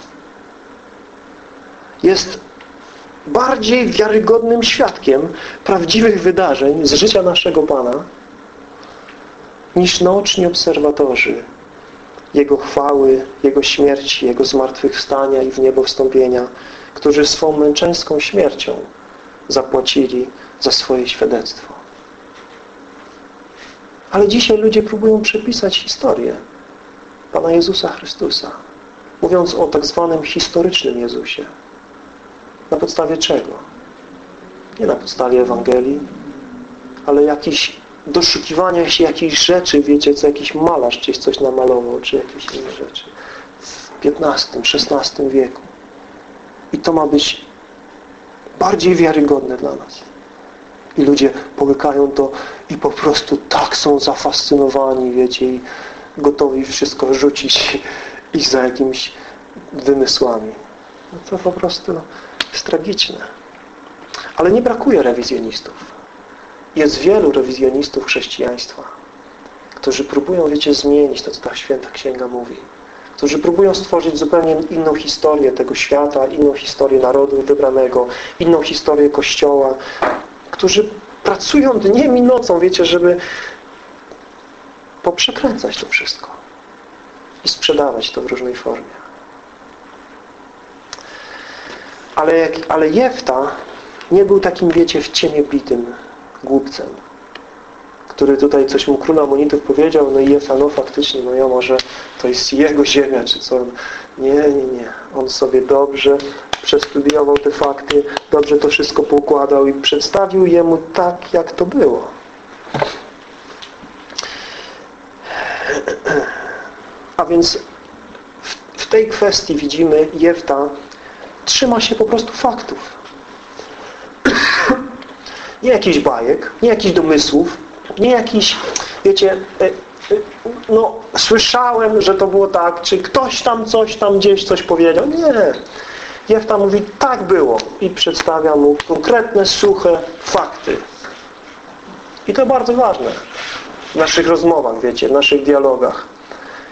A: jest bardziej wiarygodnym świadkiem prawdziwych wydarzeń z życia naszego Pana niż naoczni obserwatorzy Jego chwały, Jego śmierci, Jego zmartwychwstania i w niebo wstąpienia, którzy swą męczeńską śmiercią zapłacili za swoje świadectwo. Ale dzisiaj ludzie próbują przepisać historię Pana Jezusa Chrystusa, mówiąc o tak zwanym historycznym Jezusie. Na podstawie czego? Nie na podstawie Ewangelii, ale jakiś doszukiwania się jakiejś rzeczy, wiecie, co jakiś malarz gdzieś coś namalował, czy jakieś inne rzeczy. W XV, XVI wieku. I to ma być bardziej wiarygodne dla nas. I ludzie połykają to i po prostu tak są zafascynowani, wiecie, i gotowi wszystko rzucić i za jakimiś wymysłami. No to po prostu jest tragiczne. Ale nie brakuje rewizjonistów. Jest wielu rewizjonistów chrześcijaństwa, którzy próbują, wiecie, zmienić to, co ta święta księga mówi. Którzy próbują stworzyć zupełnie inną historię tego świata, inną historię narodu wybranego, inną historię Kościoła, którzy pracują dniem i nocą, wiecie, żeby poprzekręcać to wszystko i sprzedawać to w różnej formie. Ale, ale Jefta nie był takim, wiecie, w ciemię bitym głupcem, który tutaj coś mu król Amonitów powiedział, no i Jefta, no faktycznie, no ja może to jest jego ziemia, czy co. Nie, nie, nie. On sobie dobrze przestudiował te fakty, dobrze to wszystko poukładał i przedstawił jemu tak, jak to było. A więc w tej kwestii widzimy, Jefta trzyma się po prostu faktów. nie jakichś bajek, nie jakichś domysłów, nie jakichś, wiecie, e, e, no słyszałem, że to było tak, czy ktoś tam coś tam gdzieś coś powiedział. Nie. Jefta mówi, tak było i przedstawia mu konkretne, suche fakty. I to bardzo ważne w naszych rozmowach, wiecie, w naszych dialogach.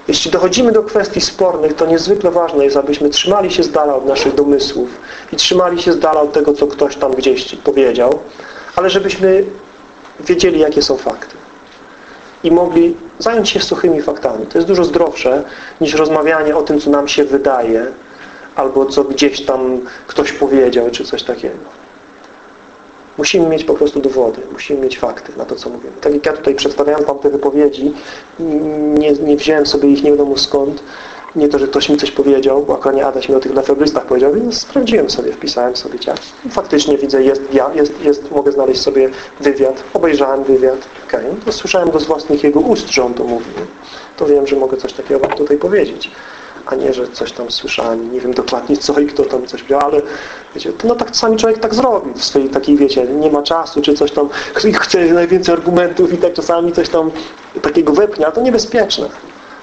A: Jeśli dochodzimy do kwestii spornych, to niezwykle ważne jest, abyśmy trzymali się z dala od naszych domysłów i trzymali się z dala od tego, co ktoś tam gdzieś powiedział, ale żebyśmy wiedzieli, jakie są fakty i mogli zająć się suchymi faktami. To jest dużo zdrowsze niż rozmawianie o tym, co nam się wydaje albo co gdzieś tam ktoś powiedział, czy coś takiego. Musimy mieć po prostu dowody, musimy mieć fakty na to, co mówimy. Tak jak ja tutaj przedstawiałem Wam te wypowiedzi, nie, nie wziąłem sobie ich nie wiadomo skąd, nie to, że ktoś mi coś powiedział, bo akurat nie Adaś mi o tych lefebrystach powiedział, więc sprawdziłem sobie, wpisałem sobie ciach. Faktycznie widzę, jest, ja, jest, jest, mogę znaleźć sobie wywiad, obejrzałem wywiad, okay. no to słyszałem go z własnych jego ust, że on to mówił. To wiem, że mogę coś takiego Wam tutaj powiedzieć a nie, że coś tam słyszałem, nie wiem dokładnie co i kto tam coś powiedział, ale wiecie, to no tak czasami człowiek tak zrobi w swojej takiej, wiecie, nie ma czasu, czy coś tam, chce najwięcej argumentów i tak czasami coś tam takiego wepnia, to niebezpieczne,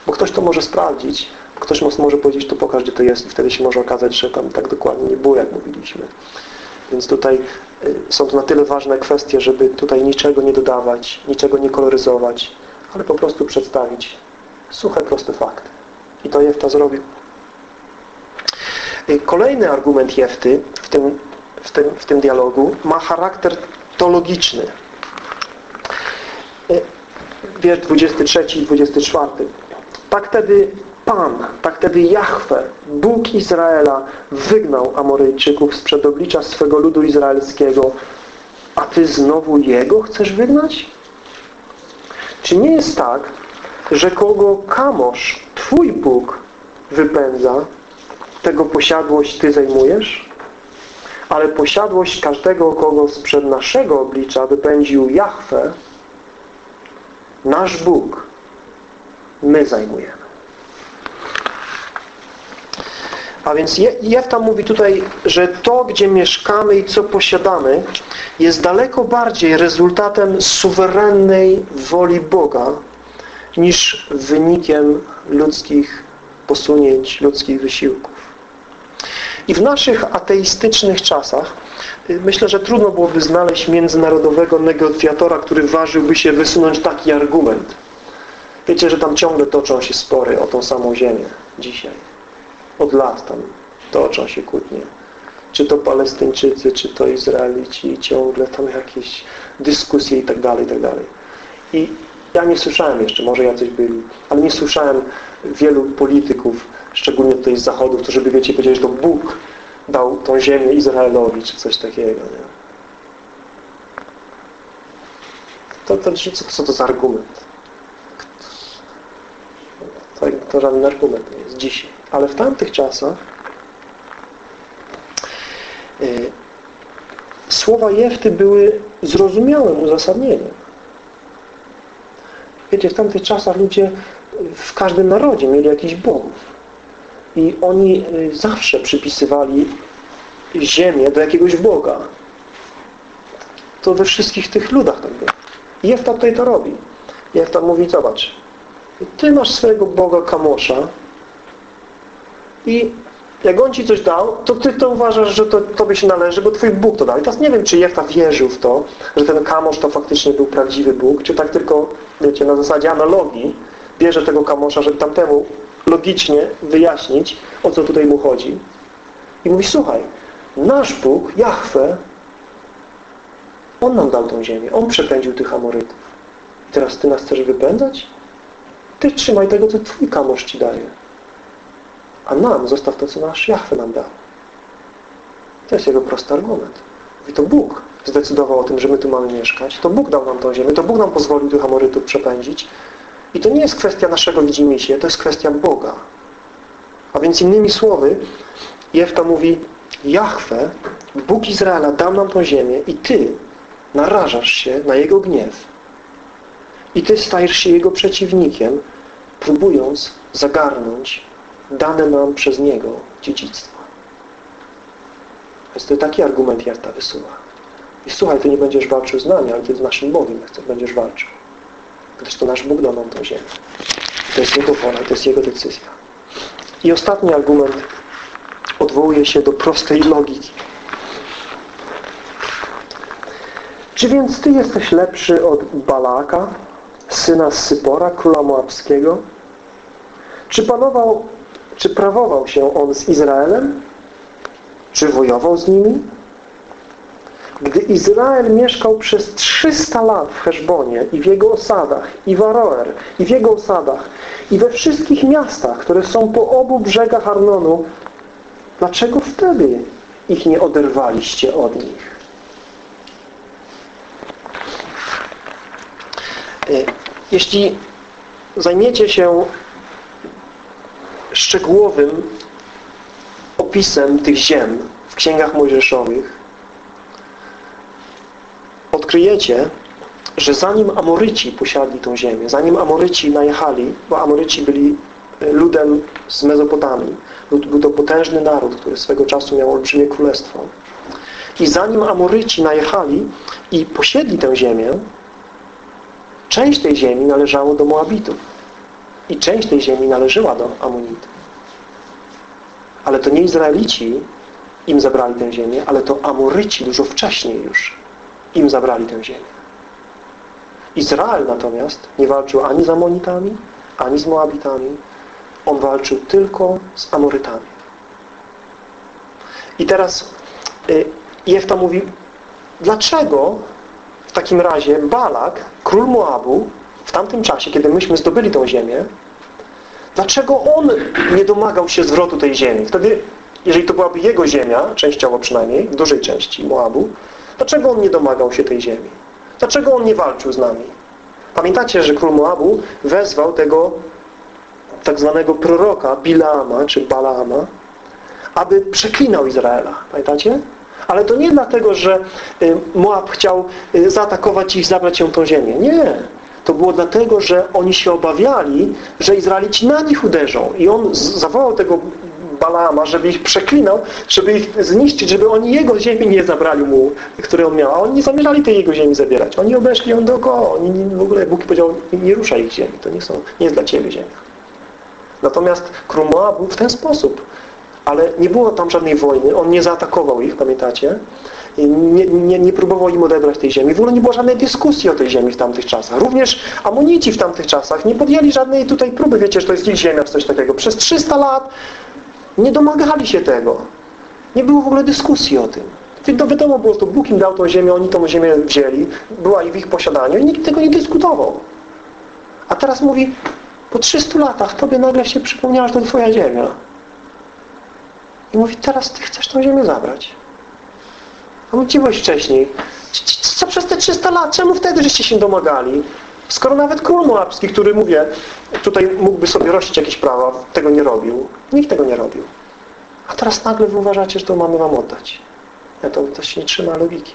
A: bo ktoś to może sprawdzić, ktoś może powiedzieć, to pokaż, gdzie to jest i wtedy się może okazać, że tam tak dokładnie nie było, jak mówiliśmy. Więc tutaj y, są to na tyle ważne kwestie, żeby tutaj niczego nie dodawać, niczego nie koloryzować, ale po prostu przedstawić suche, proste fakty. I to Jefta zrobił. Y, kolejny argument Jefty w tym, w tym, w tym dialogu ma charakter teologiczny. Y, wiersz 23 i 24. Tak wtedy Pan, tak wtedy Jahwe, Bóg Izraela wygnał Amoryjczyków sprzed oblicza swego ludu izraelskiego, a Ty znowu Jego chcesz wygnać? Czy nie jest tak, że kogo Kamosz, Twój Bóg, wypędza, tego posiadłość Ty zajmujesz? Ale posiadłość każdego, kogo sprzed naszego oblicza wypędził Jahwe, nasz Bóg, my zajmujemy. A więc Jefta mówi tutaj, że to, gdzie mieszkamy i co posiadamy, jest daleko bardziej rezultatem suwerennej woli Boga, niż wynikiem ludzkich posunięć, ludzkich wysiłków. I w naszych ateistycznych czasach y, myślę, że trudno byłoby znaleźć międzynarodowego negocjatora, który ważyłby się wysunąć taki argument. Wiecie, że tam ciągle toczą się spory o tą samą ziemię dzisiaj. Od lat tam toczą się kłótnie. Czy to Palestyńczycy, czy to Izraelici, ciągle tam jakieś dyskusje i tak dalej, i tak dalej. I ja nie słyszałem jeszcze, może jacyś byli, ale nie słyszałem wielu polityków, szczególnie tutaj z Zachodu, którzy by, wiecie, powiedzieli, że to Bóg dał tą ziemię Izraelowi, czy coś takiego. Nie? To, to, co, co to za argument? To, to żaden argument nie jest dzisiaj. Ale w tamtych czasach y, słowa Jefty były zrozumiałym uzasadnieniem. Wiecie, w tamtych czasach ludzie w każdym narodzie mieli jakichś bogów. I oni y, zawsze przypisywali ziemię do jakiegoś Boga. To we wszystkich tych ludach tak było. Jefta tutaj to robi. Jefta mówi, zobacz, ty masz swojego Boga Kamosza i jak On Ci coś dał, to Ty to uważasz, że to Tobie się należy, bo Twój Bóg to dał. I teraz nie wiem, czy Jefta wierzył w to, że ten Kamosz to faktycznie był prawdziwy Bóg, czy tak tylko, wiecie, na zasadzie analogii bierze tego Kamosza, żeby tamtemu logicznie wyjaśnić, o co tutaj mu chodzi. I mówi, słuchaj, nasz Bóg, Jahwe, On nam dał tą ziemię. On przepędził tych Amorytów. I teraz Ty nas chcesz wypędzać? Ty trzymaj tego, co Twój kamosz Ci daje. A nam zostaw to, co nasz Jachwę nam dał. To jest jego prosty argument. I to Bóg zdecydował o tym, że my tu mamy mieszkać. To Bóg dał nam tą ziemię. To Bóg nam pozwolił tych Amorytów przepędzić. I to nie jest kwestia naszego widzimisię, to jest kwestia Boga. A więc innymi słowy, Jefta mówi, Jachwę, Bóg Izraela dał nam tą ziemię i Ty narażasz się na Jego gniew. I Ty stajesz się Jego przeciwnikiem, próbując zagarnąć dane nam przez Niego dziedzictwo. Więc to taki argument Jefta wysuwa. I słuchaj, Ty nie będziesz walczył z nami, ale Ty z naszym Bogiem będziesz walczył. Gdyż to nasz Bóg dał nam tą ziemię. I to jest Jego wola, to jest Jego decyzja. I ostatni argument odwołuje się do prostej logiki. Czy więc Ty jesteś lepszy od Balaka, syna Sypora, króla Moabskiego? Czy panował, czy prawował się on z Izraelem? Czy wojował z nimi? Gdy Izrael mieszkał przez 300 lat w Heszbonie i w jego osadach, i w Aroer, i w jego osadach, i we wszystkich miastach, które są po obu brzegach Arnonu, dlaczego wtedy ich nie oderwaliście od nich? Y, jeśli zajmiecie się szczegółowym opisem tych ziem w księgach mojżeszowych, odkryjecie, że zanim Amoryci posiadli tą ziemię, zanim Amoryci najechali, bo Amoryci byli e, ludem z Mezopotamii, był to potężny naród, który swego czasu miał olbrzymie królestwo. I zanim Amoryci najechali i posiedli tę ziemię, część tej ziemi należało do Moabitów i część tej ziemi należała do Amonitów. Ale to nie Izraelici im zabrali tę ziemię, ale to Amoryci dużo wcześniej już im zabrali tę ziemię. Izrael natomiast nie walczył ani z Amonitami, ani z Moabitami. On walczył tylko z Amorytami. I teraz y, Jefta mówi, dlaczego w takim razie Balak, król Moabu, w tamtym czasie, kiedy myśmy zdobyli tą ziemię, dlaczego on nie domagał się zwrotu tej ziemi? Wtedy, jeżeli to byłaby jego ziemia, częściowo przynajmniej, w dużej części Moabu, Dlaczego on nie domagał się tej ziemi? Dlaczego on nie walczył z nami? Pamiętacie, że król Moabu wezwał tego tak zwanego proroka Bilaama, czy Balaama, aby przeklinał Izraela. Pamiętacie? Ale to nie dlatego, że y, Moab chciał y, zaatakować ich, zabrać ją tą ziemię. Nie. To było dlatego, że oni się obawiali, że Izraelici na nich uderzą. I on zawołał tego Balaama, żeby ich przeklinał, żeby ich zniszczyć, żeby oni jego ziemi nie zabrali mu, które on miał. A oni nie zamierzali tej jego ziemi zabierać. Oni obeszli ją dookoła. Oni w ogóle Bóg powiedział, nie ruszaj ich ziemi. To nie, są, nie jest dla Ciebie ziemia. Natomiast król Moabu w ten sposób. Ale nie było tam żadnej wojny. On nie zaatakował ich, pamiętacie? Nie, nie, nie, próbował im odebrać tej ziemi. W ogóle nie było żadnej dyskusji o tej ziemi w tamtych czasach. Również Amonici w tamtych czasach nie podjęli żadnej tutaj próby. Wiecie, że to jest ich ziemia, coś takiego. Przez 300 lat nie domagali się tego. Nie było w ogóle dyskusji o tym. To wiadomo było, że Bóg im dał tą ziemię, oni tą ziemię wzięli, była i w ich posiadaniu i nikt tego nie dyskutował. A teraz mówi, po 300 latach tobie nagle się przypomniała, że to twoja ziemia. I mówi, teraz ty chcesz tą ziemię zabrać. A my byłeś wcześniej. Co przez te 300 lat? Czemu wtedy żeście się domagali? Skoro nawet król moabski, który, mówię, tutaj mógłby sobie rościć jakieś prawa, tego nie robił. Nikt tego nie robił. A teraz nagle wy uważacie, że to mamy wam oddać. Ja to, to się nie trzyma logiki.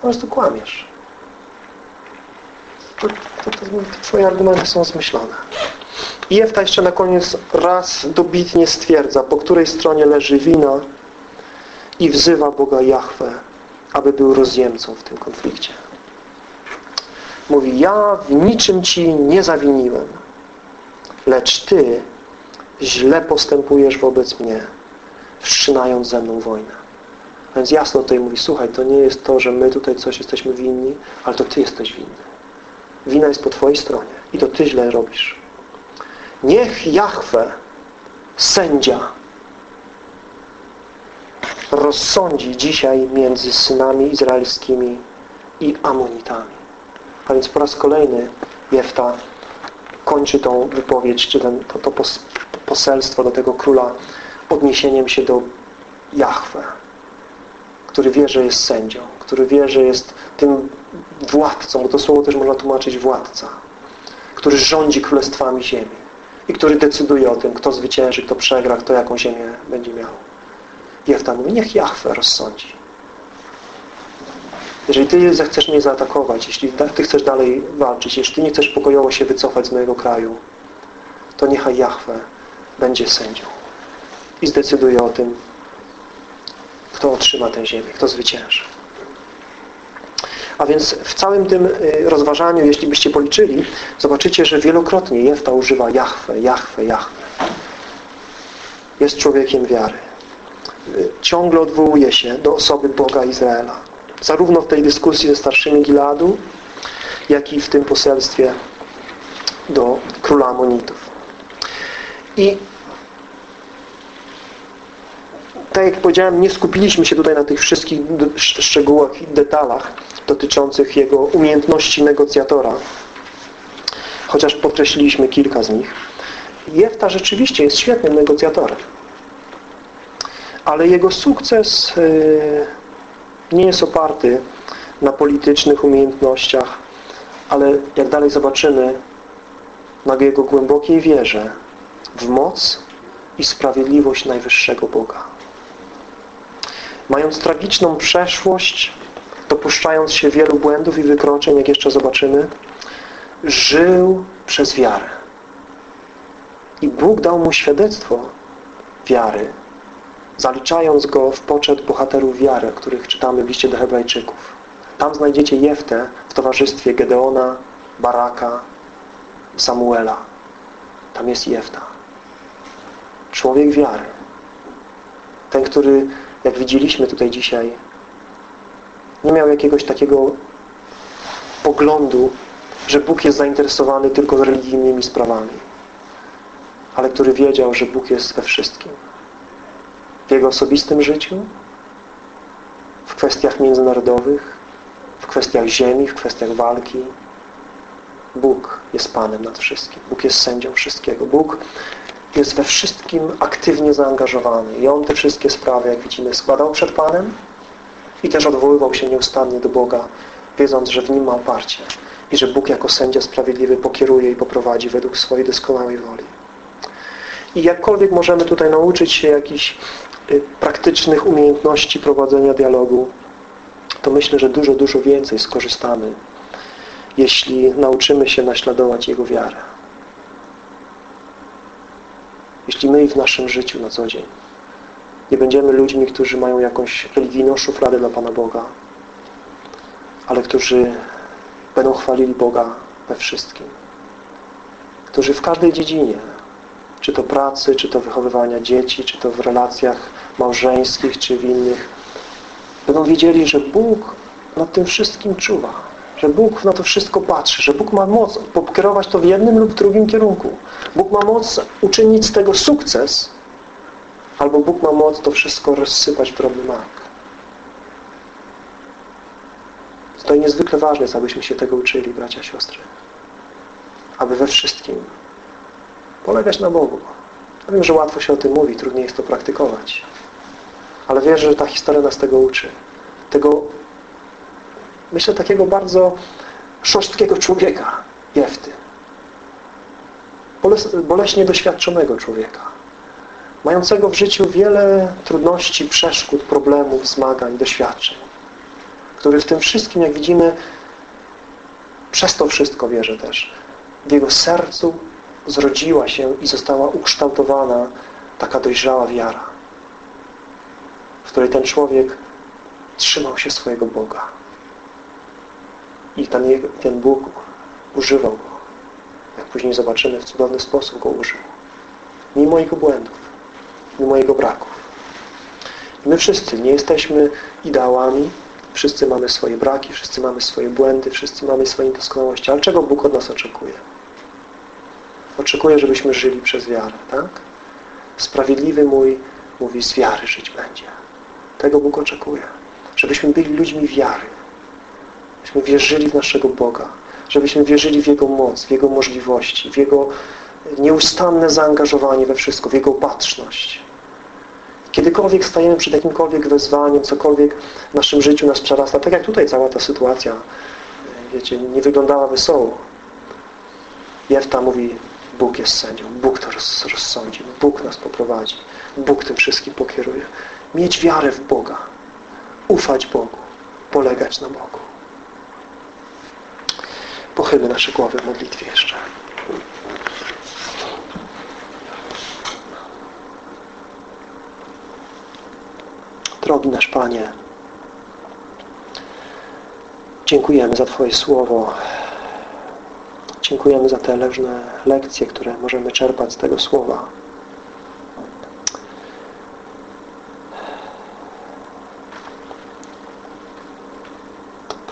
A: Po prostu kłamiesz. To, to, to, twoje argumenty są zmyślone. I Jefta jeszcze na koniec raz dobitnie stwierdza, po której stronie leży wina i wzywa Boga Jahwe, aby był rozjemcą w tym konflikcie. Mówi, ja w niczym Ci nie zawiniłem, lecz Ty źle postępujesz wobec mnie, wszczynając ze mną wojnę. Więc jasno tutaj mówi, słuchaj, to nie jest to, że my tutaj coś jesteśmy winni, ale to Ty jesteś winny. Wina jest po Twojej stronie i to Ty źle robisz. Niech Jahwe, sędzia, rozsądzi dzisiaj między synami izraelskimi i Amonitami. A więc po raz kolejny Jefta kończy tą wypowiedź, czy ten, to, to poselstwo do tego króla odniesieniem się do Jahwe, który wie, że jest sędzią, który wie, że jest tym władcą, bo to słowo też można tłumaczyć władca, który rządzi królestwami ziemi i który decyduje o tym, kto zwycięży, kto przegra, kto jaką ziemię będzie miał. Jefta mówi, niech Jahwe rozsądzi. Jeżeli Ty zechcesz mnie zaatakować, jeśli Ty chcesz dalej walczyć, jeśli Ty nie chcesz pokojowo się wycofać z mojego kraju, to niechaj Jahwe będzie sędzią i zdecyduje o tym, kto otrzyma tę ziemię, kto zwycięży. A więc w całym tym y, rozważaniu, jeśli byście policzyli, zobaczycie, że wielokrotnie Jefta używa Jahwe, Jahwe, Jahwe. Jest człowiekiem wiary. Y, ciągle odwołuje się do osoby Boga Izraela. Zarówno w tej dyskusji ze starszymi Giladu, jak i w tym poselstwie do króla Amonitów. I tak jak powiedziałem, nie skupiliśmy się tutaj na tych wszystkich szczegółach i detalach dotyczących jego umiejętności negocjatora. Chociaż podkreśliliśmy kilka z nich. Jefta rzeczywiście jest świetnym negocjatorem. Ale jego sukces y, nie jest oparty na politycznych umiejętnościach, ale jak dalej zobaczymy, na jego głębokiej wierze w moc i sprawiedliwość Najwyższego Boga. Mając tragiczną przeszłość, dopuszczając się wielu błędów i wykroczeń, jak jeszcze zobaczymy, żył przez wiarę. I Bóg dał mu świadectwo wiary, zaliczając go w poczet bohaterów wiary, o których czytamy w liście do hebrajczyków. Tam znajdziecie Jeftę w towarzystwie Gedeona, Baraka, Samuela. Tam jest Jefta. Człowiek wiary. Ten, który jak widzieliśmy tutaj dzisiaj, nie miał jakiegoś takiego poglądu, że Bóg jest zainteresowany tylko religijnymi sprawami, ale który wiedział, że Bóg jest we wszystkim. W jego osobistym życiu, w kwestiach międzynarodowych, w kwestiach ziemi, w kwestiach walki. Bóg jest Panem nad wszystkim. Bóg jest sędzią wszystkiego. Bóg jest we wszystkim aktywnie zaangażowany i on te wszystkie sprawy, jak widzimy, składał przed Panem i też odwoływał się nieustannie do Boga, wiedząc, że w Nim ma oparcie i że Bóg jako sędzia sprawiedliwy pokieruje i poprowadzi według swojej doskonałej woli. I jakkolwiek możemy tutaj nauczyć się jakichś y, praktycznych umiejętności prowadzenia dialogu, to myślę, że dużo, dużo więcej skorzystamy, jeśli nauczymy się naśladować Jego wiarę jeśli my w naszym życiu na co dzień nie będziemy ludźmi, którzy mają jakąś religijną szufladę dla Pana Boga, ale którzy będą chwalili Boga we wszystkim. Którzy w każdej dziedzinie, czy to pracy, czy to wychowywania dzieci, czy to w relacjach małżeńskich, czy w innych, będą wiedzieli, że Bóg nad tym wszystkim czuwa że Bóg na to wszystko patrzy, że Bóg ma moc pokierować to w jednym lub drugim kierunku. Bóg ma moc uczynić z tego sukces, albo Bóg ma moc to wszystko rozsypać w drobny mak. To niezwykle ważne jest, abyśmy się tego uczyli, bracia, siostry. Aby we wszystkim polegać na Bogu. Ja wiem, że łatwo się o tym mówi, trudniej jest to praktykować. Ale wierzę, że ta historia nas tego uczy. Tego myślę, takiego bardzo szorstkiego człowieka, Jefty. Boleśnie doświadczonego człowieka. Mającego w życiu wiele trudności, przeszkód, problemów, zmagań, doświadczeń. Który w tym wszystkim, jak widzimy, przez to wszystko wierzę też, w jego sercu zrodziła się i została ukształtowana taka dojrzała wiara, w której ten człowiek trzymał się swojego Boga. I ten, ten Bóg używał go. Jak później zobaczymy, w cudowny sposób go użył. Mimo jego błędów, mimo jego braków. My wszyscy nie jesteśmy ideałami, wszyscy mamy swoje braki, wszyscy mamy swoje błędy, wszyscy mamy swoje niedoskonałości. Ale czego Bóg od nas oczekuje? Oczekuje, żebyśmy żyli przez wiarę, tak? Sprawiedliwy mój mówi, z wiary żyć będzie. Tego Bóg oczekuje. Żebyśmy byli ludźmi wiary. Byśmy wierzyli w naszego Boga. żebyśmy wierzyli w Jego moc, w Jego możliwości, w Jego nieustanne zaangażowanie we wszystko, w Jego opatrzność. Kiedykolwiek stajemy przed jakimkolwiek wezwaniem, cokolwiek w naszym życiu nas przerasta, tak jak tutaj cała ta sytuacja, wiecie, nie wyglądała wesoło. Jefta mówi, Bóg jest sędzią, Bóg to rozsądzi, Bóg nas poprowadzi, Bóg tym wszystkim pokieruje. Mieć wiarę w Boga, ufać Bogu, polegać na Bogu. Pochylmy nasze głowy w modlitwie jeszcze. Drogi nasz Panie, dziękujemy za Twoje Słowo. Dziękujemy za te leżne lekcje, które możemy czerpać z tego Słowa.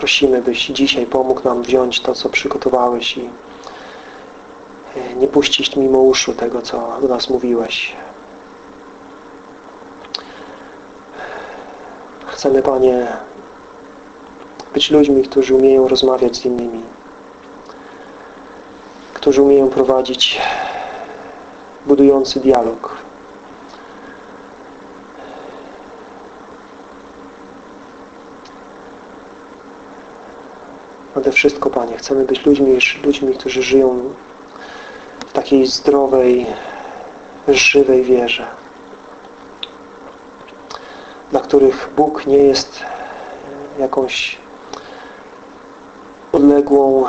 A: Prosimy, byś dzisiaj pomógł nam wziąć to, co przygotowałeś i e, nie puścić mimo uszu tego, co do nas mówiłeś. Chcemy, Panie, być ludźmi, którzy umieją rozmawiać z innymi, którzy umieją prowadzić budujący dialog. Wszystko, Panie, chcemy być ludźmi, ludźmi, którzy żyją w takiej zdrowej, żywej wierze dla których Bóg nie jest jakąś odległą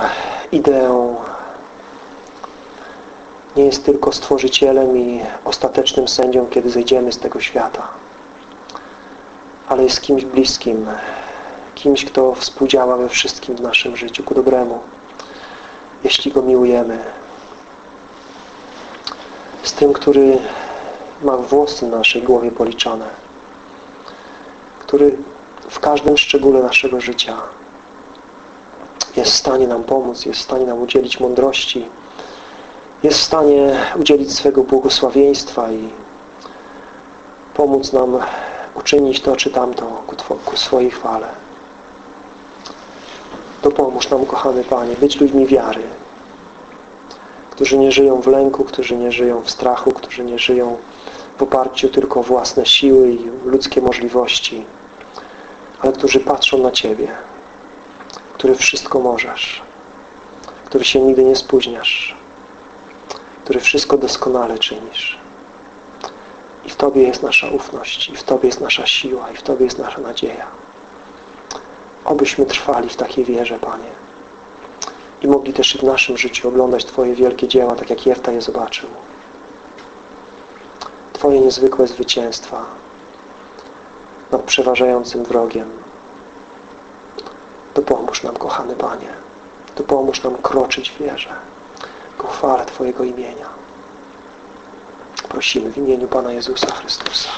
A: ideą, nie jest tylko stworzycielem i ostatecznym sędzią, kiedy zejdziemy z tego świata, ale jest kimś bliskim, kimś, kto współdziała we wszystkim w naszym życiu ku dobremu, jeśli Go miłujemy. Z tym, który ma włosy na naszej głowie policzone który w każdym szczególe naszego życia jest w stanie nam pomóc, jest w stanie nam udzielić mądrości, jest w stanie udzielić swego błogosławieństwa i pomóc nam uczynić to czy tamto ku, ku swojej chwale. Dopomóż nam, kochany Panie, być ludźmi wiary, którzy nie żyją w lęku, którzy nie żyją w strachu, którzy nie żyją w oparciu tylko o własne siły i ludzkie możliwości, ale którzy patrzą na Ciebie, który wszystko możesz, który się nigdy nie spóźniasz, który wszystko doskonale czynisz. I w Tobie jest nasza ufność, i w Tobie jest nasza siła, i w Tobie jest nasza nadzieja. Obyśmy trwali w takiej wierze, Panie. I mogli też i w naszym życiu oglądać Twoje wielkie dzieła, tak jak Jefta je zobaczył. Twoje niezwykłe zwycięstwa, nad przeważającym wrogiem. Dopomóż nam, kochany Panie. Dopomóż nam kroczyć w wierze ku chwale Twojego imienia. Prosimy w imieniu Pana Jezusa Chrystusa.